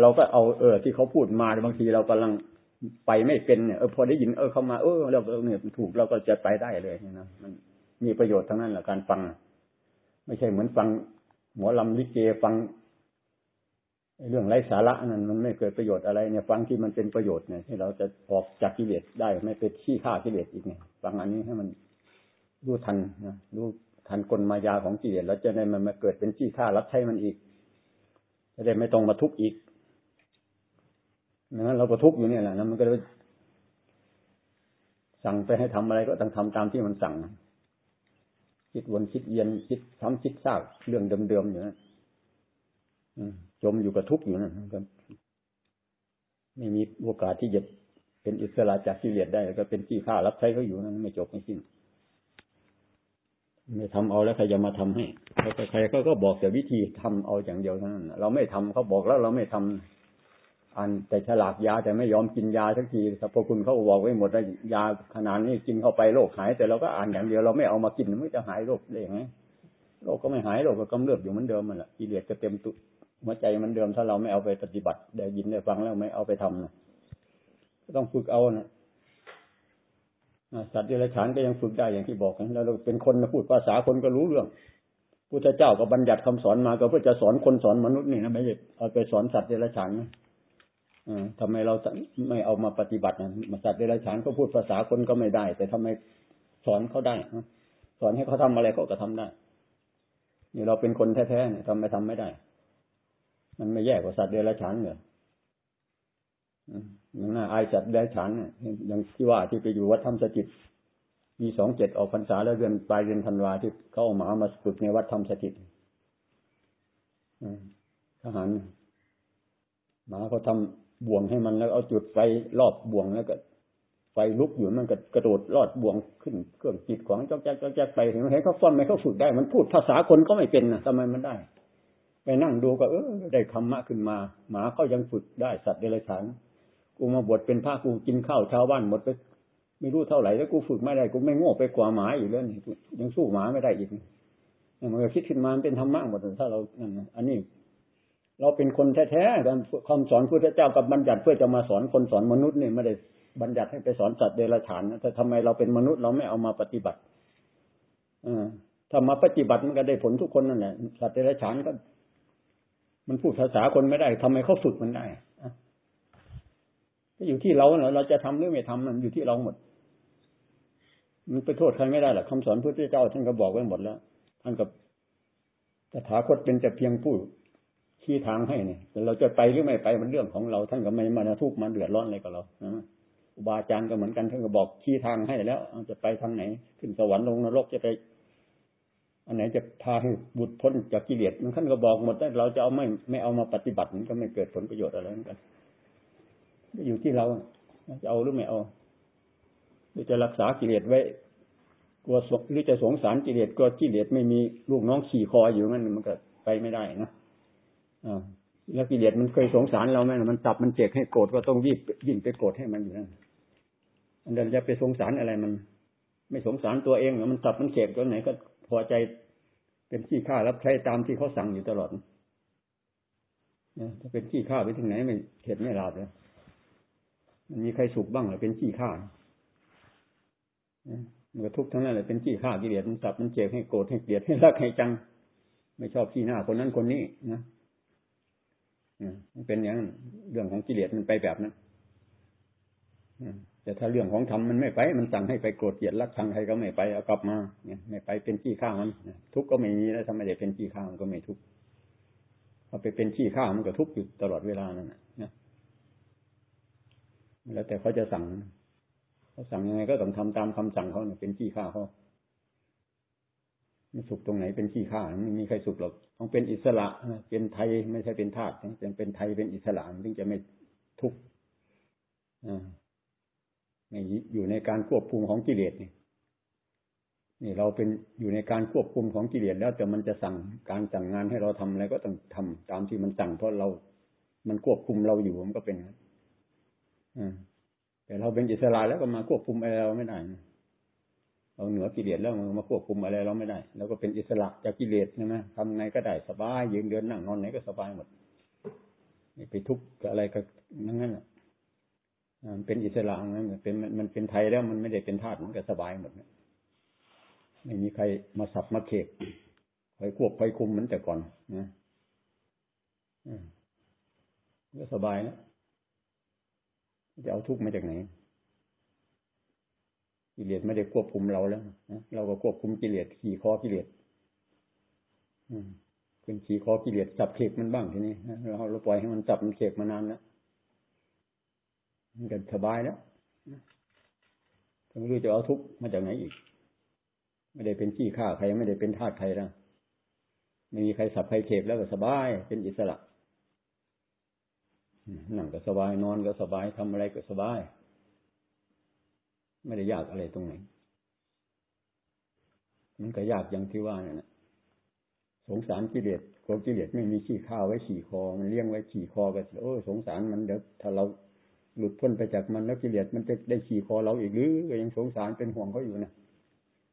เราก็เอาเออที่เขาพูดมาบางทีเรากำลังไปไม่เป็นเนี่ยเออพอได้ยินเออเข้ามาเออเราเนี่ยถูกเราก็จะไปได้เลยนะมันมีประโยชน์ทั้งนั้นแหละการฟัง ไม่ใช่เหมือนฟังหมอลำลิเกฟังเรื่องไร้สาระนั้นมันไม่เกิดประโยชน์อะไรเนี่ย ฟังที่มันเป็นประโยชน์เนี่ยที่เราจะออกจากกิเลสได้ไม่เป็นขี้ข้ากิเลสอีกเนี่ยฟังอันนี้ให้มันรู้ทันนะรู้ทันกลมายาของกิเลสแล้วจะได้มันมาเกิดเป็นขี้ข้ารับใช้มันอีกจะได้ไม่ต้องมาทุกข์อีก นะเราก็ทุกข์อยู่เนี่ยแหละนะมันก็เลยสั่งไปให้ทำอะไรก็ต้องทำตามที่มันสั่งคิดวนคิดเย็นคิดซ้ำคิดซากเรื่องเดิมๆอยู่นะจมอยู่กับทุกข์อยู่นั่นก็ไม่มีโอกาสที่จะเป็นอิสระจากกิเลสได้ก็เป็นขี้ข้ารับใช้เขาอยู่นั่นไม่จบไม่สิ้นไม่ทำเอาแล้วใครจะมาทำให้ใครก็บอกแต่วิธีทำเอาอย่างเดียวเท่านั้นเราไม่ทำเขาบอกแล้วเราไม่ทำ อันแต่ฉลากยาแต่ไม่ยอมกินยาสักทีสรรพคุณเขาบอกไว้หมดแล้วยาขนาดนี้กินเข้าไปโรคหาย แต่เราก็อ่านอย่างเดียวเราไม่เอามากินมันจะหายโรคได้ยังไงโรคก็ไม่หายโรคก็กำเริบอยู่เหมือนเดิมมันแหละกิเลสก็เต็มตุหัวใจมันเดิมถ้าเราไม่เอาไปปฏิบัติได้ยินได้ฟังแล้วไม่เอาไปทำนะก็ต้องฝึกเอานะสัตว์เดรัจฉานก็ยังฝึกได้อย่างที่บอกนะแล้วเราเป็นคนพูดภาษาคนก็รู้เรื่องพุทธเจ้าก็บัญญัติคำสอนมาก็เพื่อจะสอนคนสอนมนุษย์นี่นะไม่ใช่เอาไปสอนสัตว์เดรัจฉานนะ ทำไมเราไม่เอามาปฏิบัตินะสัตว์เดรัจฉานก็พูดภาษาคนก็ไม่ได้ แต่ทำไมสอนเขาได้สอนให้เขาทำอะไรเขาก็ทำได้นี่เราเป็นคนแท้ๆเนี่ยทำไมทำไม่ได้ มันไม่แย่กว่าสัตว์เดรัจฉานเหรอมันน่าอายสัตว์เดรัจฉานเนี่ยอย่างที่ว่าที่ไปอยู่วัดธรรมสถิตมีสองเจ็ดออกพรรษาแล้วเดือนปลายเดือนธันวาที่เขาเอาหมามาฝึกในวัดธรรมสถิตทหารหมาเขาทำ บ่วงให้มันแล้วเอาจุดไฟรอบบ่วงแล้วก็ ไฟลุกอยู่มันก็กระโดดลอดบ่วงขึ้นเครื่องจิตของเจ้าแจ๊กเจ้าแจ๊กไปเห็นไหมเขาฟ้อนไหมเขาฝึกได้ มันพูดภาษาคนก็ไม่เป็นนะทำไมมันได้ ไปนั่งดูก็ เออได้ธรรมะขึ้นมา หมาเขายังฝึกได้สัตว์เดรัจฉานกูมาบวชเป็นพระกูกินข้าวชาวบ้านหมดไปไม่รู้เท่าไหร่แล้วกูฝึกไม่ได้กูไม่โง่ไปกว่าหมาอีกแล้วนี่ยังสู้หมาไม่ได้อีกมันก็คิดขึ้นมาเป็นธรรมะหมดถ้าเราอันนี้ เราเป็นคนแท้ๆคำสอนพุทธเจ้ากับบัญญัติเพื่อจะมาสอนคนสอนมนุษย์นี่ไม่ได้บัญญัติให้ไปสอนสัตว์เดรัจฉานแต่ทำไมเราเป็นมนุษย์เราไม่เอามาปฏิบัติอถ้ามาปฏิบัติมันก็ได้ผลทุกคนนั่นแหละสัตว์เดรัจฉานก็ มันพูดภาษาคนไม่ได้ทำไมเขาฝึกมันได้ก็อยู่ที่เราเนาะเราจะทำหรือไม่ทำมันอยู่ที่เราหมด มันไปโทษใครไม่ได้หรอกคำสอนพระเจ้าท่านก็บอกไว้หมดแล้วท่านกับตถาคตเป็นแต่เพียงผู้ ชี้ทางให้เนี่ยแต่เราจะไปหรือไม่ไปมันเรื่องของเรา ท่านก็ไม่มาทุกข์มาเดือดร้อนอะไรกับเราอุบาจารย์ก็เหมือนกันท่านก็บอกชี้ทางให้แล้วจะไปทางไหน ขึ้นสวรรค์ลงนรกจะไป อันไหนจะพาให้บุตรพ้นจากกิเลสมันท่านก็บอกหมดแต่เราจะเอาไม่ไม่เอามาปฏิบัติมันก็ไม่เกิดผลประโยชน์อะไรเหมือนกันอยู่ที่เราจะเอาหรือไม่เอาหรือจะรักษากิเลสไว้กลัวหรือจะสงสารกิเลสกลัวกิเลสไม่มีลูกน้องขี่คออยู่งั้นมันก็ไปไม่ได้นะ แล้วกิเลสมันเคยสงสารเราไหมมันจับมันเจ็บให้โกรธก็ต้องวิ่งวิ่งไปโกรธให้มันอยู่นั่นอันเดินจะไปสงสารอะไรมัน ไม่สงสารตัวเองหรอมันจับมันเจ็บตัวไหนก็พอใจเป็นขี้ข้ารับใช้ตามที่เขาสั่งอยู่ตลอดเนี่ยถ้าเป็นขี้ข้าไปถึงไหนไม่เข็ดไม่ลาบเลยมันมีใครสุขบ้างหรือเป็นขี้ข้ามันก็ทุกข์ทั้งนั้นเลยเป็นขี้ข้ากิเลสมันตับมันเจ็บให้โกรธให้เกลียดให้รักให้จัง ไม่ชอบขี้หน้าคนนั้นคนนี้นะ มันเป็นอย่างนั้นเรื่องของกิเลสมันไปแบบนั้นแต่ถ้าเรื่องของธรรมมันไม่ไป มันสั่งให้ไปโกรธเกลียดรักชังใครก็ไม่ไปเอากลับมาเนี่ยไม่ไปเป็นขี้ข้ามันทุกข์ก็ไม่มีแล้วทำไมได้เป็นขี้ข้ามันก็ไม่ทุกข์พอไปเป็นขี้ข้ามันก็ทุกข์อยู่ตลอดเวลานั่นนะแล้วแต่เขาจะสั่งเขาสั่งยังไงก็ต้องทำตามคำสั่งเขาเนี่ยเป็นขี้ข้าเขา ไม่สุขตรงไหนเป็นขี้ข้าไม่มีใครสุขหรอกต้องเป็นอิสระเป็นไทยไม่ใช่เป็นทาสต้องเป็นไทยเป็นอิสระถึงจะไม่ทุกข์ไม่อยู่ในการควบคุมของกิเลสนี่นี่เราเป็นอยู่ในการควบคุมของกิเลสแล้วแต่มันจะสั่งการสั่งงานให้เราทำอะไรก็ต้องทำตามที่มันสั่งเพราะเรา มันควบคุมเราอยู่มันก็เป็นอ่าแต่เราเป็นอิสระแล้วก็มาควบคุมอะไรเราไม่ได้ เราเหนือกิเลสแล้วมาควบคุมอะไรเราไม่ได้เราก็เป็นอิสระจากกิเลสใช่ไหมทำไงก็ได้สบายยืนเดินนั่งนอนไหนก็สบายหมดไปทุกข์อะไรก็นั่นนั่นมันเป็นอิสระนั้นเป็นมันเป็นไทยแล้วมันไม่ได้เป็นทาสมันก็สบายหมดนะไม่มีใครมาสับมาเขกคอยควบคอยคุมเหมือนแต่ก่อนนะก็สบายนะจะเอาทุกข์มาจากไหน กิเลสไม่ได้ควบคุมเราแล้วเราก็ควบคุมกิเลสขี่คอกิเลสเป็นขี่คอกิเลสจับเขกมันบ้างทีนี้เราเราปล่อยให้มันจับมันเขกมานานแล้วมันก็สบายแล้วไม่รู้จะเอาทุกข์มาจากไหนอีก ไม่ได้เป็นขี้ข้าใครไม่ได้เป็นทาสใครแล้วไม่มีใครสับใครเขกแล้วก็สบาย เป็นอิสระนั่งก็สบายนอนก็สบายทำอะไรก็สบาย ไม่ได้ยากอะไรตรงไหน มันก็ยากอย่างที่ว่านี่ยนะสงสารกิเลสกลัวกิเลสไม่มีขี้ข้าวไว้ขี่คอ มันเลี้ยงไว้ขี่คอก็โอ้สงสารมันเดี๋ยวถ้าเราหลุดพ้นไปจากมันแล้วกิเลสมันจะได้ขี่คอเราอีกหรือก็ยังสงสารเป็นห่วงเขาอยู่นะ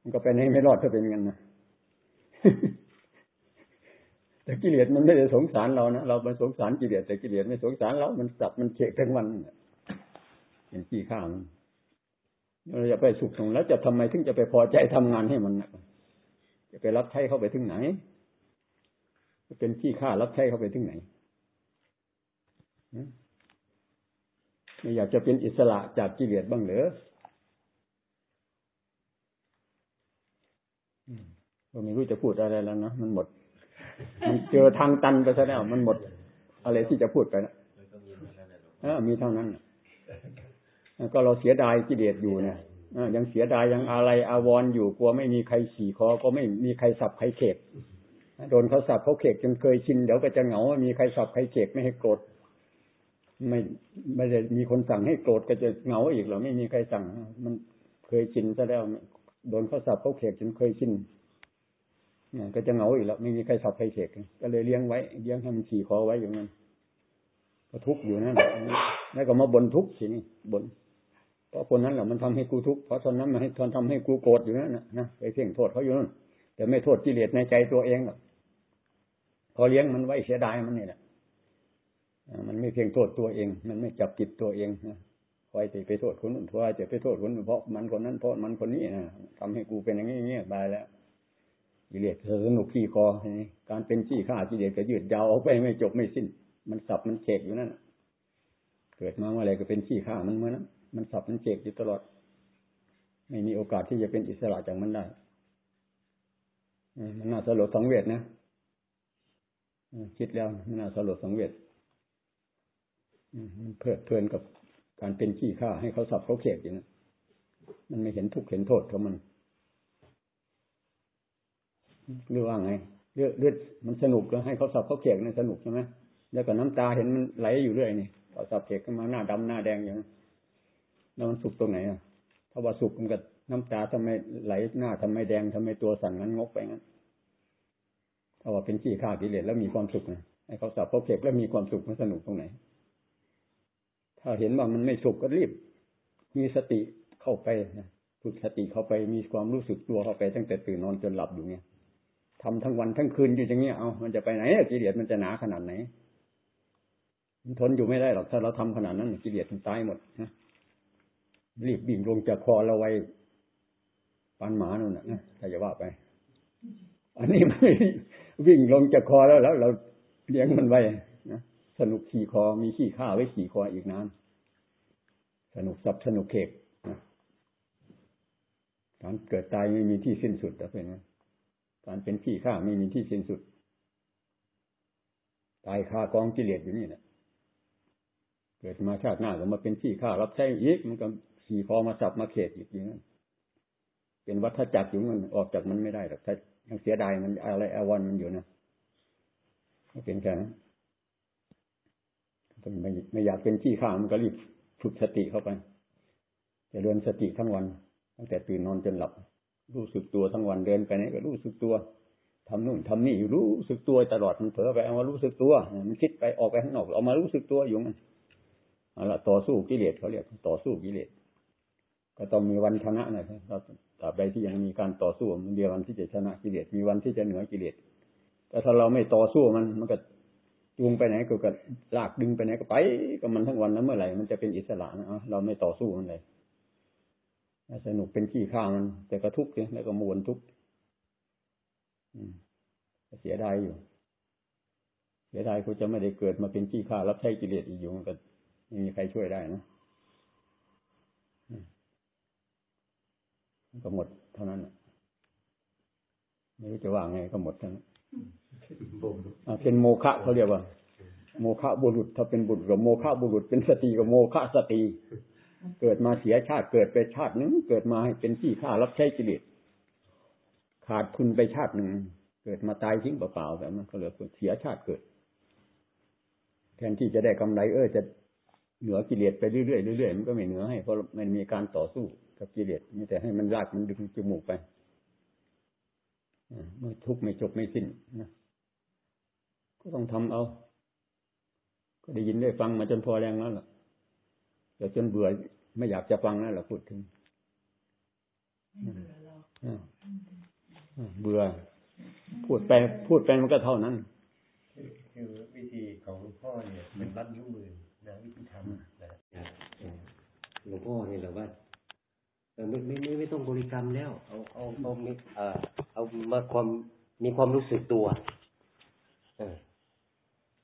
มันก็เป็นให้ไม่รอดถ้าเป็นงั้นนะแต่กิเลสมันไม่ได้สงสารเรานะเราเป็นสงสารกิเลสแต่กิเลสไม่สงสารเรา มันสับมันเฉกทั้งวันเป็นขี้ข้ามัน เราจะไปสุขตรงแล้วจะทำไมถึงจะไปพอใจทำงานให้มันจะไปรับใช้เข้าไปถึงไหนจะเป็นขี้ข้ารับใช้เข้าไปถึงไหนไม่อยากจะเป็นอิสระจากกิเลสบ้างเหรอก็ไม่รู้จะพูดอะไรแล้วนะมันหมด มันเจอทางตันไปซะแล้วมันหมด อะไรที่จะพูดไปแล้วมีเท่านั้น ก็เราเสียดายกิเลสอยู่นี่ยยังเสียดายยังอะไรอาวรอยู่กลัวไม่มีใครขี่คอก็ไม่มีใครสับใครเขกโดนเขาสับเขาเขกจนเคยชินเดี๋ยวก็จะเหงามีใครสับใครเขกไม่ให้โกรธไม่ไม่ได้มีคนสั่งให้โกรธก็จะเหงาอีกหรอไม่มีใครสั่ง มันเคยชินซะแล้วโดนเขาสับเขาเขกจนเคยชินก็จะเหงาอีกแล้วไม่มีใครสับใครเขกก็เลยเลี้ยงไว้เลี้ยงให้มันขี่คอไว้อย่างนั้นก็ทุกข์อยู่นั่นแล้วก็มาบนทุกข์ทีนี้บน เพราะคนนั้นแหละมันทำให้กูทุกข์เพราะตอนนั้นมันให้ทนทำให้กูโกรธอยู่นั่นนะไปเพ่งโทษเขาอยู่นั่นแต่ไม่โทษกิเลสในใจตัวเองหรอกพอเลี้ยงมันไว้เสียดายมันนี่แหละมันไม่เพียงโทษตัวเอง มันไม่จับจิตตัวเองนะคอยจะไปโทษคนอื่นคอยจะไปโทษคนอื่นเพราะมันคนนั้นเพราะมันคนนี้นะทำให้กูเป็นอย่างนี้เงี้ยบายแล้วกิเลสสนุกขี้คอการเป็นขี้ข้ากิเลสก็ยืดยาวออกไปไม่จบไม่สิ้น มันสับมันเฉกอยู่นั่นเกิดมาเมื่อไรก็เป็นขี้ข้ามันเมื่อนั้น มันสับมันเฉกอยู่ตลอด ไม่มีโอกาสที่จะเป็นอิสระจากมันได้มันน่าสลดสังเวชนะคิดแล้วมันน่าสลดสังเวชมันเพลิดเพลินกับการเป็นขี้ข้าให้เขาสับเขาเขกอย่างนั้นมันไม่เห็นทุกข์เห็นโทษของมันเรื่อว่าไงเลือดเลือดมันสนุกก็ให้เขาสับเขาเขกนั่นสนุกใช่ไหมแล้วก็น้ำตาเห็นมันไหลอยู่เรื่อยนี่เขาสับเขกขึ้นมาหน้าดำหน้าแดงอย่างนั้น แล้วมันสุกตรงไหนอะถ้าว่าสุกมันก็น้ำตาทำไมไหลหน้าทำไมแดงทำไมตัวสั่นงั้นงกไปงั้นถ้าว่าเป็นขี้ข้ากิเลสแล้วมีความสุขนะให้เขาสับเขาเขกแล้วมีความสุขมันสนุกตรงไหน ถ้าเห็นว่ามันไม่สุขก็รีบ มีสติเข้าไปนะฝึกสติเข้าไปมีความรู้สึกตัวเข้าไป ตั้งแต่ตื่นนอนจนหลับอยู่เนี่ยทำทั้งวันทั้งคืนอยู่อย่างเงี้ยเอามันจะไปไหนกิเลสมันจะหนาขนาดไหนมันทนอยู่ไม่ได้หรอกถ้าเราทำขนาดนั้นกิเลสมันตายหมดนะ รีบบิ่งลงจากคอเราไว้ปันหมานู่นนะถ้าจะว่าไป อันนี้ไม่วิ่งลงจากคอแล้วแล้วเราเลี้ยงมันไว้นะสนุกขี่คอมีขี่ข้าไว้ขี่คออีกนานสนุกสับสนุกเขกการเกิดตายไม่มีที่สิ้นสุดแต่เป็นการเป็นขี้ข้าไม่มีที่สิ้นสุด ตายคากองกิเลสอยู่นี่แหละเกิดมาชาติหน้าก็มาเป็นขี้ข้ารับใช้อีกมันก็ ขี่คอมาสับมาเขตอีกอย่างนั้นเป็นวัฏจักรอยู่มันออกจากมันไม่ได้หรอกถ้ายังเสียดายมันอะไรอวันมันอยู่นะก็เป็นแค่นั้นไม่ไม่อยากเป็นขี้ข้ามันก็รีบฝึกสติเข้าไปจะเดินสติทั้งวัน ตั้งแต่ตื่นนอนจนหลับ รู้สึกตัวทั้งวันเดินไปไหนก็รู้สึกตัวทำนู่นทำนี่อยู่รู้สึกตัวตลอดมันเผลอไปเอามารู้สึกตัวมันคิดไปออกไปข้างนอกเอามารู้สึกตัวอยู่มันเอาละต่อสู้กิเลสเขาเรียกต่อสู้กิเลส ก็ต้องมีวันชนะนะครับตราบใดที่ยังมีการต่อสู้มันเดียววันที่จะชนะกิเลสมีวันที่จะเหนือกิเลสแต่ถ้าเราไม่ต่อสู้มันมันก็จูงไปไหนก็กลากดึงไปไหนก็ไปกับมันทั้งวันแล้วเมื่อไหร่มันจะเป็นอิสระนะเราไม่ต่อสู้มันเลยสนุกเป็นขี้ข้ามัน แต่ก็ทุกข์เลยแล้วก็มวนทุกข์เสียดายอยู่ เสียดายกูจะไม่ได้เกิดมาเป็นขี้ข้ารับใช้กิเลสอีกอยู่มันก็ไม่มีใครช่วยได้นะ ก็หมดเท่านั้นไม่รู้จะว่าไงก็หมดทั้งนั้นเป็นโมฆะเขาเรียกว่า โมฆะบุรุษ ถ้าเป็นบุรุษกับโมฆะบุรุษ เป็นสตรีกับโมฆะสตรีเกิดมาเสียชาติเกิดไปชาติหนึ่งเกิดมาให้เป็นที่ข้ารับใช้กิเลสขาดทุนไปชาติหนึ่งเกิดมาตายทิ้งเปล่าๆแบบนั้นก็เลยเสียชาติเกิด แทนที่จะได้กำไรเออจะเหนือกิเลสไปเรื่อยๆเรื่อยๆมันก็ไม่เหนือให้เพราะมันมีการต่อสู้ กับกิเลสมีแต่ให้มันลากมันดึงจมูกไปเมื่อทุกข์ไม่จบไม่สิ้นนะก็ต้องทำเอา ก็ได้ยินได้ฟังมาจนพอแรงแล้วล่ะแต่จนเบื่อไม่อยากจะฟังนั่นแหละพูดถึงเบื่อ พูดไปพูดไปมันก็เท่านั้นคือวิธีของหลวงพ่อเนี่ยเป็นรับนิ้วมือนะวิธีทำนะหลวงพ่อเนี่ยแหละว่า ไม่ไม่ไม่ไม่ต้องบริกรรมแล้ว เอาเอาเอามีเอ่อเอามาความมีความรู้สึกตัวเออ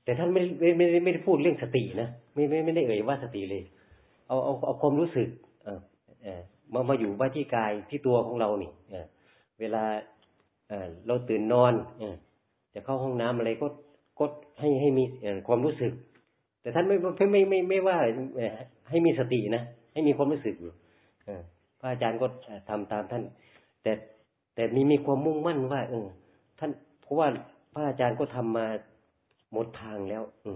แต่ท่านไม่ไม่ไม่ไม่ได้พูดเรื่องสตินะไม่ไม่ไม่ได้เอ่ยว่าสติเลย เอาเอาเอาความรู้สึก เออเออมามาอยู่ว่าที่กายที่ตัวของเรานี่เออเวลาเออเราตื่นนอนเออจะเข้าห้องน้ำอะไรก็ก็ให้ให้มีความรู้สึก แต่ท่านไม่ไม่ไม่ไม่ไม่ว่าให้มีสตินะให้มีความรู้สึกอยู่ พระอาจารย์ก็ทำตามท่าน แต่แต่มีมีความมุ่งมั่นว่า เออ ท่าน เพราะว่าพระอาจารย์ก็ทำมาหมดทางแล้ว อื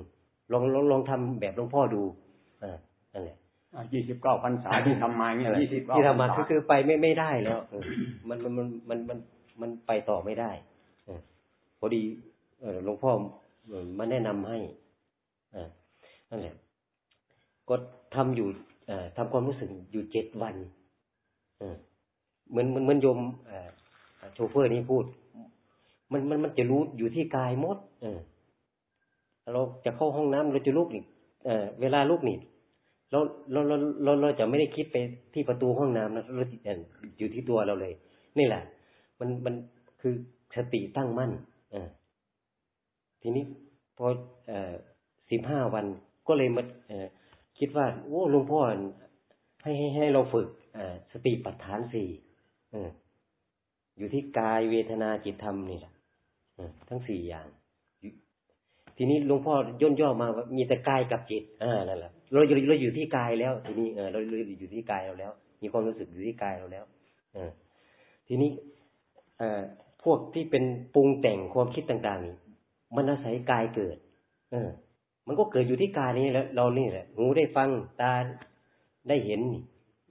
ลองลองลองทำแบบหลวงพ่อดูอ่านั่นแหละยี่สิบเก้าพรรษาที่ทำมาเนี่ยยี่สิบที่ทำมาคือคือไปไม่ไม่ได้แล้วมันมันมันมันมันมันไปต่อไม่ได้พอดีหลวงพ่อมาแนะนำให้อ่านั่นแหละ ก็ทำอยู่ทำความรู้สึกอยู่เจ็ดวัน เหมือนเหมันเหมันโยมโชเฟอร์นี่พูด มันมันมันจะรู้อยู่ที่กายมด เออ เราจะเข้าห้องน้ำเราจะลุกนี่เออเวลาลุกนี่เราเราเราเราเราจะไม่ได้คิดไปที่ประตูห้องน้ำนะเราอยู่ที่ตัวเราเลย นี่แหละ มันมันคือสติตั้งมั่นอทีนี้พอสิบห้าวันก็เลยมาคิดว่า โอ้หลวงพ่อให้ให้ให้เราฝึก สติปัฏฐานสี่อยู่ที่กายเวทนาจิตธรรมนี่แหละทั้งสี่อย่าง ทีนี้หลวงพ่อย่นย่อมามีแต่กายกับจิตอ่านั่นแหละเราเราอยู่ที่กายแล้ว ทีนี้เออเราเราอยู่ที่กายเราแล้ว มีความรู้สึกอยู่ที่กายเราแล้ว เออ ทีนี้อพวกที่เป็นปรุงแต่งความคิดต่างๆนี่มันอาศัยกายเกิด เออ มันก็เกิดอยู่ที่กายนี้แล้ว เรานี่แหละ หูได้ฟัง ตาได้เห็น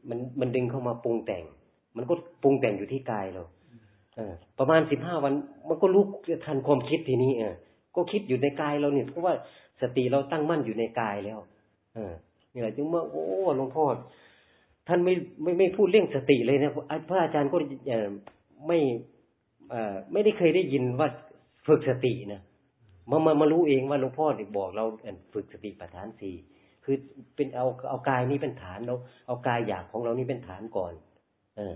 มันมันดึงเข้ามาปรุงแต่ง มันก็ปรุงแต่งอยู่ที่กายเราเออประมาณสิบห้าวัน มันก็รู้ทันความคิดทีนี้เออก็คิดอยู่ในกายเราเนี่ยเพราะว่าสติเราตั้งมั่นอยู่ในกายแล้ว เออนี่แหละจึงเมื่อโอ้หลวงพ่อท่านไม่ไม่ไม่พูดเรื่องสติเลยนะพระอาจารย์ก็ไม่อไม่ได้เคยได้ยินว่าฝึกสตินะมามามารู้เองว่าหลวงพ่อบอกเราฝึกสติปัฏฐานสี่ คือเป็นเอาเอากายนี้เป็นฐานเราเอากายอยากของเรานี่เป็นฐานก่อน เออ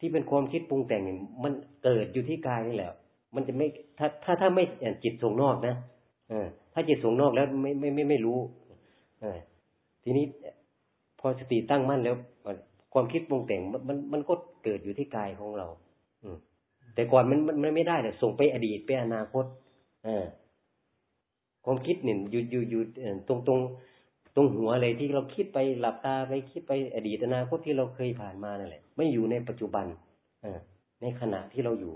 ที่เป็นความคิดปรุงแต่งเนี่ยมันเกิดอยู่ที่กายนี่แหละ มันจะไม่ถ้าถ้าถ้าไม่จิตส่งนอกนะเออ ถ้าจิตส่งนอกแล้วไม่ไม่ไม่ไม่รู้ เออ ทีนี้พอสติตั้งมั่นแล้วความคิดปรุงแต่งมันมันมันก็เกิดอยู่ที่กายของเรา อืมแต่ก่อนมันมันไม่ได้เนี่ยส่งไปอดีตไปอนาคต เออความคิดเนี่ยอยู่อยู่อยู่ตรงตรง ตรงหัวเลยที่เราคิดไปหลับตาไปคิดไปอดีตอนาคตที่เราเคยผ่านมานั่นแหละ ไม่อยู่ในปัจจุบันอในขณะที่เราอยู่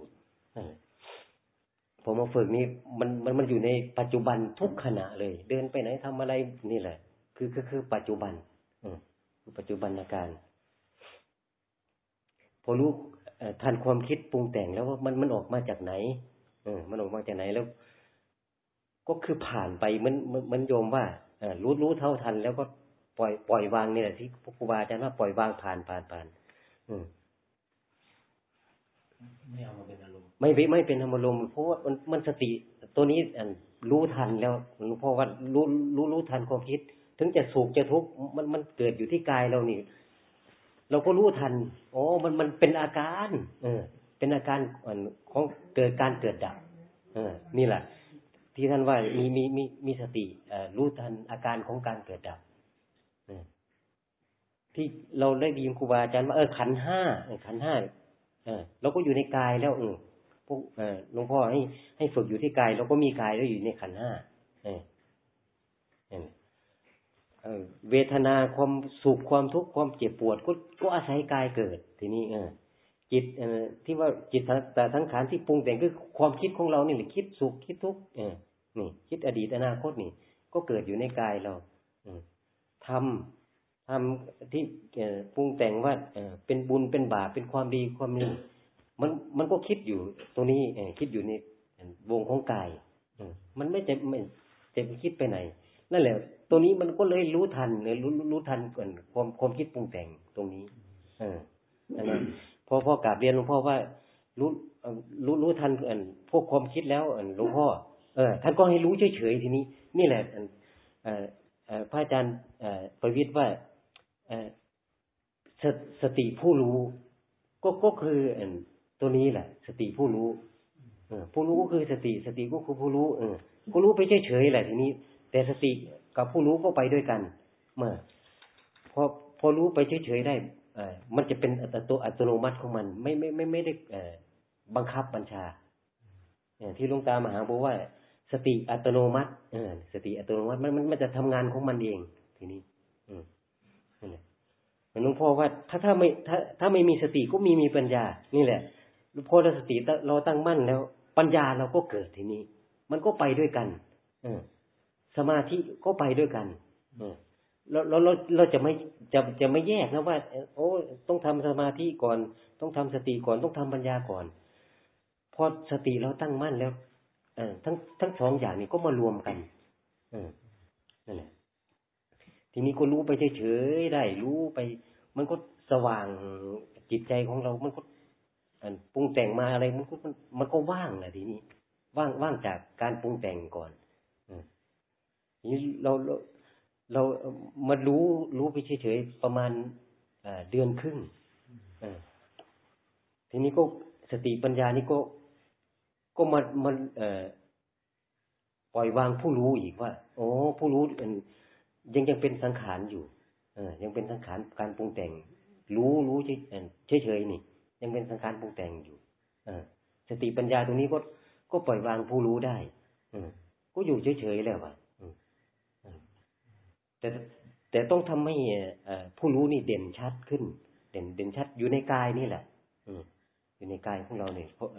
ผมมาฝึกนี่มันมันมันอยู่ในปัจจุบันทุกขณะเลย เดินไปไหนทำอะไรนี่แหละ คือคือคือปัจจุบันอือปัจจุบันอาการพอรู้ทันความคิดปรุงแต่งแล้วว่ามันมันออกมาจากไหนเออมันออกมาจากไหนแล้ว ก็คือผ่านไปมันมันโยมว่า รู้รู้เท่าทัน แล้วก็ปล่อยปล่อยวางนี่แหละที่ครูบาอาจารย์ว่าปล่อยวางผ่านผ่านผ่านอืมไม่เอามาเป็นอารมณ์ไม่ไม่เป็นอารมณ์เพราะว่ามันมันสติ ตัวนี้อันรู้ทันแล้วหลวงพ่อว่ารู้รู้รู้ทันความคิด ถึงจะสุขจะทุกข์มันมันเกิดอยู่ที่กายเรานี่ เราก็รู้ทันโอ้มันมันเป็นอาการ เออ เป็นอาการของเกิดการเกิดดับ เออ นี่แหละ ที่ท่านว่ามีมีมีมีสติรู้ทันอาการของการเกิดดับที่เราได้ดีครูบาอาจารย์ว่าเออขันห้าขันห้าเออเราก็อยู่ในกายแล้วเออพวกหลวงพ่อให้ให้ฝึกอยู่ที่กายเราก็มีกายแล้วอยู่ในขันห้าเออเออเวทนาความสุขความทุกข์ความเจ็บปวดก็ก็อาศัยกายเกิด ทีนี้ เออ จิตเออที่ว่าจิตแต่ทั้งขานที่ปรุงแต่งคือความคิดของเรานี่แหละคิดสุขคิดทุกข์เออ นี่คิดอดีตอนาคตนี่ ก็เกิดอยู่ในกายเราทำทำที่ปรุงแต่งว่าเป็นบุญเป็นบาปเป็นความดีความนี้มันมันก็คิดอยู่ตรงนี้คิดอยู่ในวงของกายมันไม่จะไม่จะคิดไปไหน นั่นแหละ ตัวนี้มันก็เลยรู้ทันเลยรู้รู้ทันก่อนความความคิดปรุงแต่งตรงนี้ เออนั้นพอพ่อกราบเรียนหลวงพ่อว่า รู้รู้รู้ทันอันพวกความคิดแล้วอันหลวงพ่อ เออท่านก็ให้รู้เฉยๆทีนี้ นี่แหละพระอาจารย์ประวิตรว่าสสติผู้รู้ ก็ก็คือตัวนี้แหละ สติผู้รู้ผู้รู้ก็คือสติสติก็คือผู้รู้เออผู้รู้ไปเฉยๆแหละทีนี้ แต่สติกับผู้รู้ก็ไปด้วยกัน เมื่อพอพอรู้ไปเฉยๆได้อมันจะเป็นอัตโตอัตโนมัติของมัน ไม่ไม่ไม่ไม่ได้บังคับบัญชาที่ลุงตามหาบอกว่า สติอัตโนมัติเออสติอัตโนมัติมันมันจะทำงานของมันเอง ทีนี้ อืมนั่นแหละหลวงพ่อว่าถ้าถ้าไม่ถ้าถ้าไม่มีสติก็มีมีปัญญา นี่แหละพอเราสติเราตั้งมั่นแล้ว ปัญญาเราก็เกิดทีนี้ มันก็ไปด้วยกัน เออ สมาธิก็ไปด้วยกัน เออเราเราเราเราจะไม่จะจะไม่แยกนะว่า โอ้ต้องทำสมาธิก่อน ต้องทำสติก่อนต้องทำปัญญาก่อนพอสติเราตั้งมั่นแล้ว เออทั้งทั้งสองอย่างนี้ก็มารวมกัน เออนั่นแหละทีนี้ก็รู้ไปเฉยๆได้ รู้ไป มันก็สว่างจิตใจของเรา มันก็ปรุงแต่งมาอะไรมันก็มันก็ว่างแหละทีนี้ ว่างว่างจากการปรุงแต่งก่อนนี้เราเราเรามารู้รู้ไปเฉยๆประมาณเดือนครึ่งทีนี้ก็สติปัญญานี่ก็ ก็มามันปล่อยวางผู้รู้อีกว่า โอ้ผู้รู้ยังยังเป็นสังขารอยู่ เออ ยังเป็นสังขารการปรุงแต่ง รู้รู้เฉยเฉยนี่ ยังเป็นสังขารปรุงแต่งอยู่ เออ สติปัญญาตรงนี้ก็ก็ปล่อยวางผู้รู้ได้อก็อยู่เฉยๆแล้วอะแต่แต่ต้องทำให้ผู้รู้นี่เด่นชัดขึ้น เด่นเด่นชัดอยู่ในกายนี่แหละอือยู่ในกายของเราเนี่ยเพราะ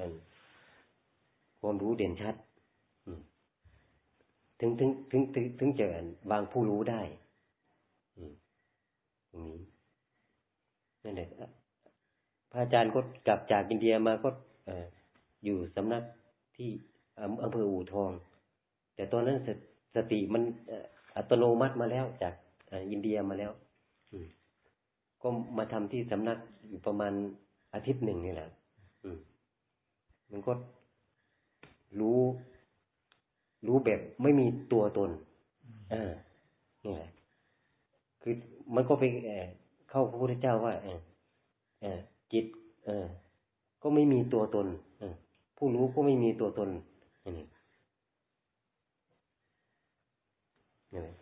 ความรู้เด่นชัดถึงถึงถึงถึงถึงจะวางผู้รู้ได้ตรงนี้นั่นแหละพระอาจารย์ก็กลับจากอินเดียมาก็อยู่สำนักที่อำเภออู่ทอง แต่ตอนนั้นสติมันอัตโนมัติมาแล้วจากอินเดียมาแล้วก็มาทำที่สำนักอยู่ประมาณอาทิตย์หนึ่งนี่แหละมันก็ รู้ รู้แบบไม่มีตัวตนอ่านี่แหละคือมันก็ไปเข้าพระพุทธเจ้าว่าเออจิต เออ ก็ไม่มีตัวตนอผู้รู้ก็ไม่มีตัวตนนี่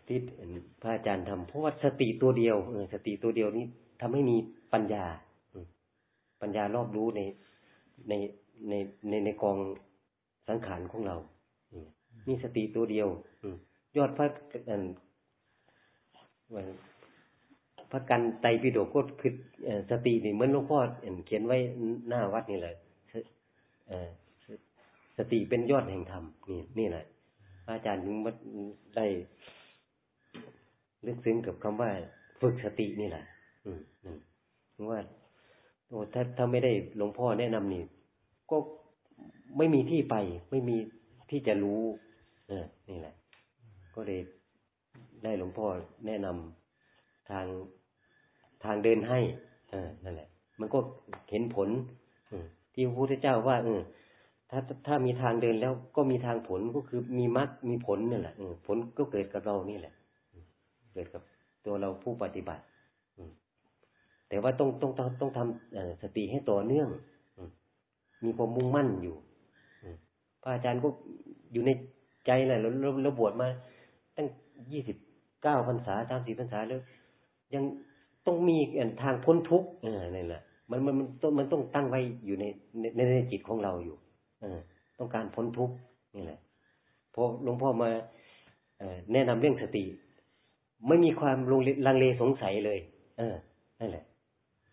ที่พระอาจารย์ทำเพราะว่าสติตัวเดียวเออสติตัวเดียวนี้ทำให้มีปัญญาปัญญารอบรู้ในในในในในกอง สังขารของเรามีสติตัวเดียวยอดพระพระกันไตปิฎกก็คือสตินี่เหมือนหลวงพ่อเขียนไว้หน้าวัดนี่แหละสติเป็นยอดแห่งธรรมนี่นี่แหละอาจารย์ถึงได้ลึกซึ้งกับคำว่าฝึกสตินี่แหละ อืมว่าโอ้ถ้าถ้าไม่ได้หลวงพ่อแนะนำนี่ก็ ไม่มีที่ไป ไม่มีที่จะรู้เออนี่แหละ ก็เลยได้หลวงพ่อแนะนำทางทางเดินให้ เออนั่นแหละ มันก็เห็นผลที่พระพุทธเจ้าว่า เออถ้าถ้ามีทางเดินแล้วก็มีทางผลก็คือมีมรรคมีผลนี่แหละผลก็เกิดกับเรานี่แหละเกิดกับตัวเราผู้ปฏิบัติแต่ว่าต้องต้องต้องต้องทำสติให้ต่อเนื่องมีความมุ่งมั่นอยู่ อาจารย์ก็อยู่ในใจแหละเราเราบวชมา ตั้งยี่สิบเก้าพรรษาสามสี่พรรษาแล้ว ยังต้องมีทางพ้นทุกข์นี่แหละมันมันมันต้องมันต้องตั้งไว้อยู่ในในในจิตของเราอยู่ เออ ต้องการพ้นทุกข์นี่แหละพอหลวงพ่อมาแนะนำเรื่องสติ ไม่มีความลังเลสงสัยเลย เออนั่นแหละ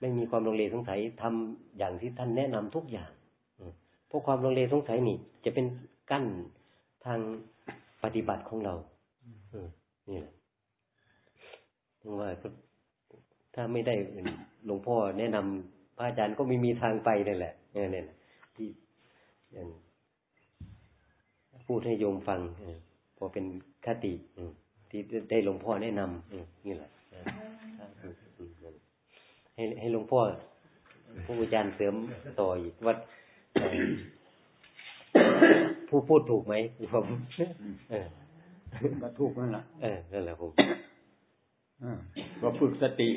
ไม่มีความลังเลสงสัยทำอย่างที่ท่านแนะนำทุกอย่าง เพราะความลังเลสงสัยนี่ จะเป็นกั้นทางปฏิบัติของเราอนี่แหละว่าถ้าไม่ได้หลวงพ่อแนะนำพระอาจารย์ก็ไม่มีทางไปนั่นแหละเนี่ยที่พูดให้โยมฟังพอเป็นคติที่ได้หลวงพ่อแนะนำนี่แหละให้ให้หลวงพ่อผู้อาจารย์เสริมต่ออีกว่า ผู้พูดถูกไหมผมเออก็ถูกนั่นแหละเออนั่นแหละผมก็ฝึกสติ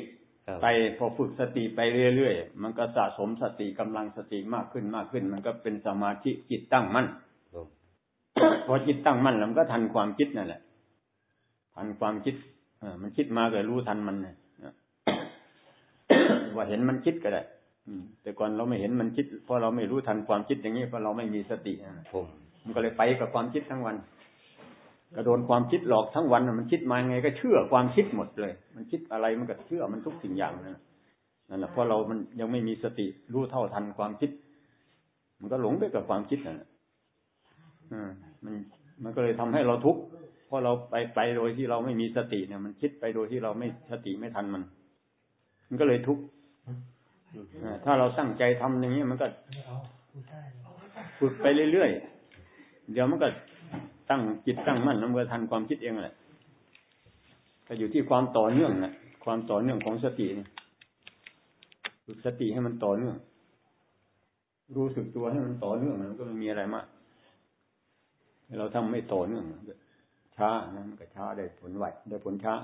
ไปพอฝึกสติไปเรื่อยๆมันก็สะสมสติกำลังสติมากขึ้นมากขึ้น มันก็เป็นสมาธิจิตตั้งมั่นพอจิตตั้งมั่นแล้วมันก็ทันความคิดนั่นแหละทันความคิดอมันคิดมาก็รู้ทันมันเนี่ยว่าเห็นมันคิดก็ได้ แต่ก่อนเราไม่เห็นมันคิด เพราะเราไม่รู้ทันความคิดอย่างนี้เพราะเราไม่มีสติผมมันก็เลยไปกับความคิดทั้งวันก็โดนความคิดหลอกทั้งวันมันคิดมาไงก็เชื่อความคิดหมดเลย มันคิดอะไรมันก็เชื่อมันทุกสิ่งอย่างนั่นนั่นแหละเพราะเรามันยังไม่มีสติรู้เท่าทันความคิด มันก็หลงไปกับความคิดนั่นแหละมันมันก็เลยทำให้เราทุกข์เพราะเราไปไปโดยที่เราไม่มีสติเนี่ย มันคิดไปโดยที่เราไม่สติไม่ทันมัน มันก็เลยทุกข์ ถ้าเราตั้งใจทำอย่างนี้มันก็ฝึกไปเรื่อยๆ เดี๋ยวมันก็ตั้งจิตตั้งมั่นแล้วมันทันความคิดเองแหละก็อยู่ที่ความต่อเนื่องนะความต่อเนื่องของสตินี่ฝึกสติให้มันต่อเนื่อง รู้สึกตัวให้มันต่อเนื่องมันก็ไม่มีอะไรมาก เราทำไม่ต่อเนื่องช้านะมันก็ช้าได้ผลไหวได้ผลช้า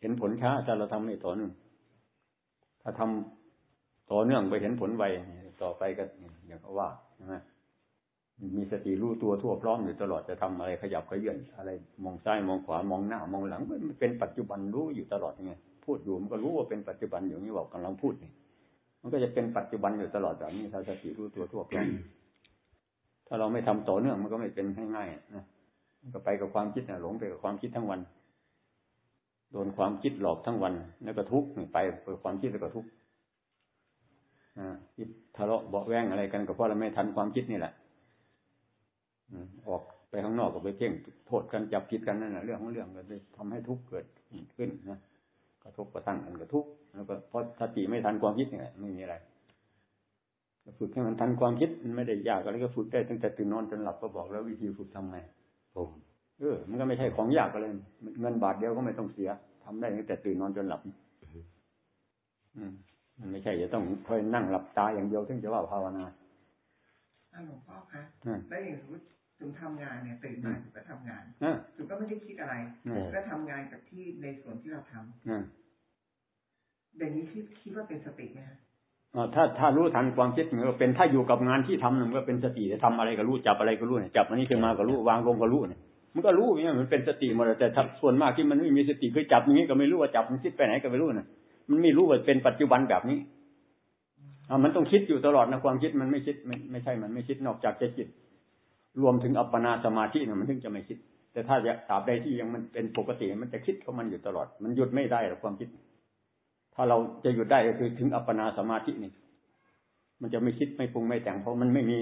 เห็นผลช้าถ้าเราทำไม่ต่อเนื่อง ถ้าทำ ต่อเนื่องไปเห็นผลไวต่อไปก็อย่างเขาว่าใช่ไหมมีสติรู้ตัวทั่วพร้อมอยู่ตลอดจะทำอะไรขยับขยื่นอะไร มองซ้ายมองขวามองหน้ามองหลังมันเป็นปัจจุบันรู้อยู่ตลอดไงพูดอยู่มันก็รู้ว่าเป็นปัจจุบันอย่างนี้บอกกำลังพูดนี่มันก็จะเป็นปัจจุบันอยู่ตลอดแบบนี้ถ้าสติรู้ตัวทั่วพร้อมถ้าเราไม่ทำต่อเนื่องมันก็ไม่เป็นง่ายๆนะมันก็ไปกับความคิดนะหลงไปกับความคิดทั้งวันโดนความคิดหลอกทั้งวันแล้วก็ทุกข์ไปเปิดความคิดแล้วก็ทุกข์ อ่าคิดทะเลาะเบาแวงอะไรกันก็เพราะเราไม่ทันความคิดนี่แหละออกไปข้างนอกก็ไปเพ่งโทษกันจับผิดกันนั่นแหละเรื่องของเรื่องก็เลยทำให้ทุกข์เกิดขึ้นนะกระทบกระทั่งกันกระทุกข์แล้วก็เพราะสติไม่ทันความคิดเนี่ยไม่มีอะไรฝึกให้มันทันความคิดมันไม่ได้ยากอะไรก็ฝึกได้ตั้งแต่ตื่นนอนจนหลับก็บอกแล้ววิธีฝึกทำไงผมเออ มันก็ไม่ใช่ของยากอะไรเงินบาทเดียวก็ไม่ต้องเสียทำได้ตั้งแต่ตื่นนอนจนหลับ อืม มันไม่ใช่จะต้องคอยนั่งหลับตาอย่างเดียวถึงจะว่าภาวนาหลวงพ่อคะแล้วอย่างสมมติจุมทำงานเนี่ยตื่นมาจุมก็ทำงานจุมก็ไม่ได้คิดอะไรก็ทำงานกับที่ในส่วนที่เราทำอย่างนี้คิดคิดว่าเป็นสติไหมคะถ้าถ้ารู้ทันความคิดมันก็เป็นถ้าอยู่กับงานที่ทำมันก็เป็นสติจะทำอะไรก็รู้จับอะไรก็รู้เนี่ยจับอันนี้ขึ้นมาก็รู้วางลงก็รู้เนี่ยมันก็รู้เนี่ยมันเป็นสติหมดแต่ส่วนมากที่มันไม่มีสติคือจับอย่างนี้ก็ไม่รู้ว่าจับมันคิดไปไหนก็ไม่รู้นะ มันไม่รู้ว่าเป็นปัจจุบันแบบนี้อ่ามันต้องคิดอยู่ตลอดนะความคิดมันไม่คิดไม่ไม่ใช่มันไม่คิดนอกจากจะคิดรวมถึงอัปปนาสมาธิเนี่ยมันถึงจะไม่คิด แต่ถ้าจะตราบใดที่ยังมันเป็นปกติ มันจะคิดของมันอยู่ตลอด มันหยุดไม่ได้หรอกความคิด ถ้าเราจะหยุดได้ก็คือถึงอัปปนาสมาธินี่มันจะไม่คิดไม่ปรุงไม่แต่งเพราะมันไม่มี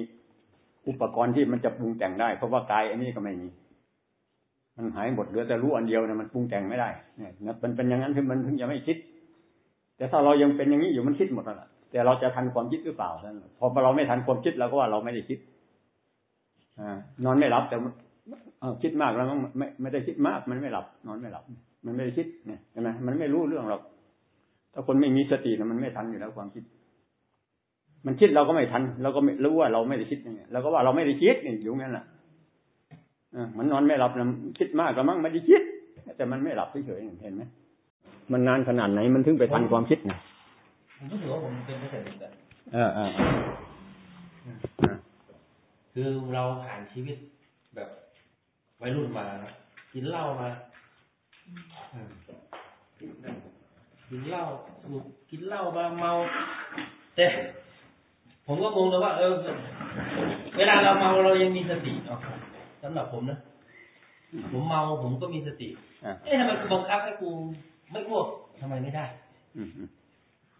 อุปกรณ์ที่มันจะปรุงแต่งได้ เพราะว่ากายอันนี้ก็ไม่มี มันหายหมดเหลือแต่รู้อันเดียวเนี่ยมันปรุงแต่งไม่ได้เนี่ยมันเป็นอย่างนั้นถึงมันถึงจะไม่คิด แต่ถ้าเรายังเป็นอย่างนี้อยู่มันคิดหมดแล้วแต่เราจะทันความคิดหรือเปล่าพอเราไม่ทันความคิดเราก็ว่าเราไม่ได้คิดอนอนไม่หลับแต่คิดมากแล้วไม่ไม่ได้คิดมาก มันไม่หลับ นอนไม่หลับ มันไม่ได้คิดเนี่ยใช่ไหมมันไม่รู้เรื่องหรอกถ้าคนไม่มีสตินะมันไม่ทันอยู่แล้วความคิด มันคิดเราก็ไม่ทันเราก็ไม่รู้ว่าเราไม่ได้คิดอย่างเงี้ยเราก็ว่าเราไม่ได้คิดนี่อยู่งั้นแหละมันนอนไม่หลับนะคิดมากก็มั่งไม่ได้คิด แต่มันไม่หลับเฉยๆเห็นไหม มันนานขนาดไหนมันถึงไปทันความคิดนะผมรู้สึกว่าผมเป็นไม่เสร็จแต่เออเออคือเราผ่านชีวิตแบบวัยรุ่นมากินเหล้ามากินเหล้าสูบกินเหล้ามาเมา แต่ผมก็งงเลยว่า เออ เวลาเราเมาเรายังมีสติเนาะสำหรับผมนะผมเมาผมก็มีสติเอ๊ะทำไมกูบังคับให้กู ไม่อ้วกทำไมไม่ได้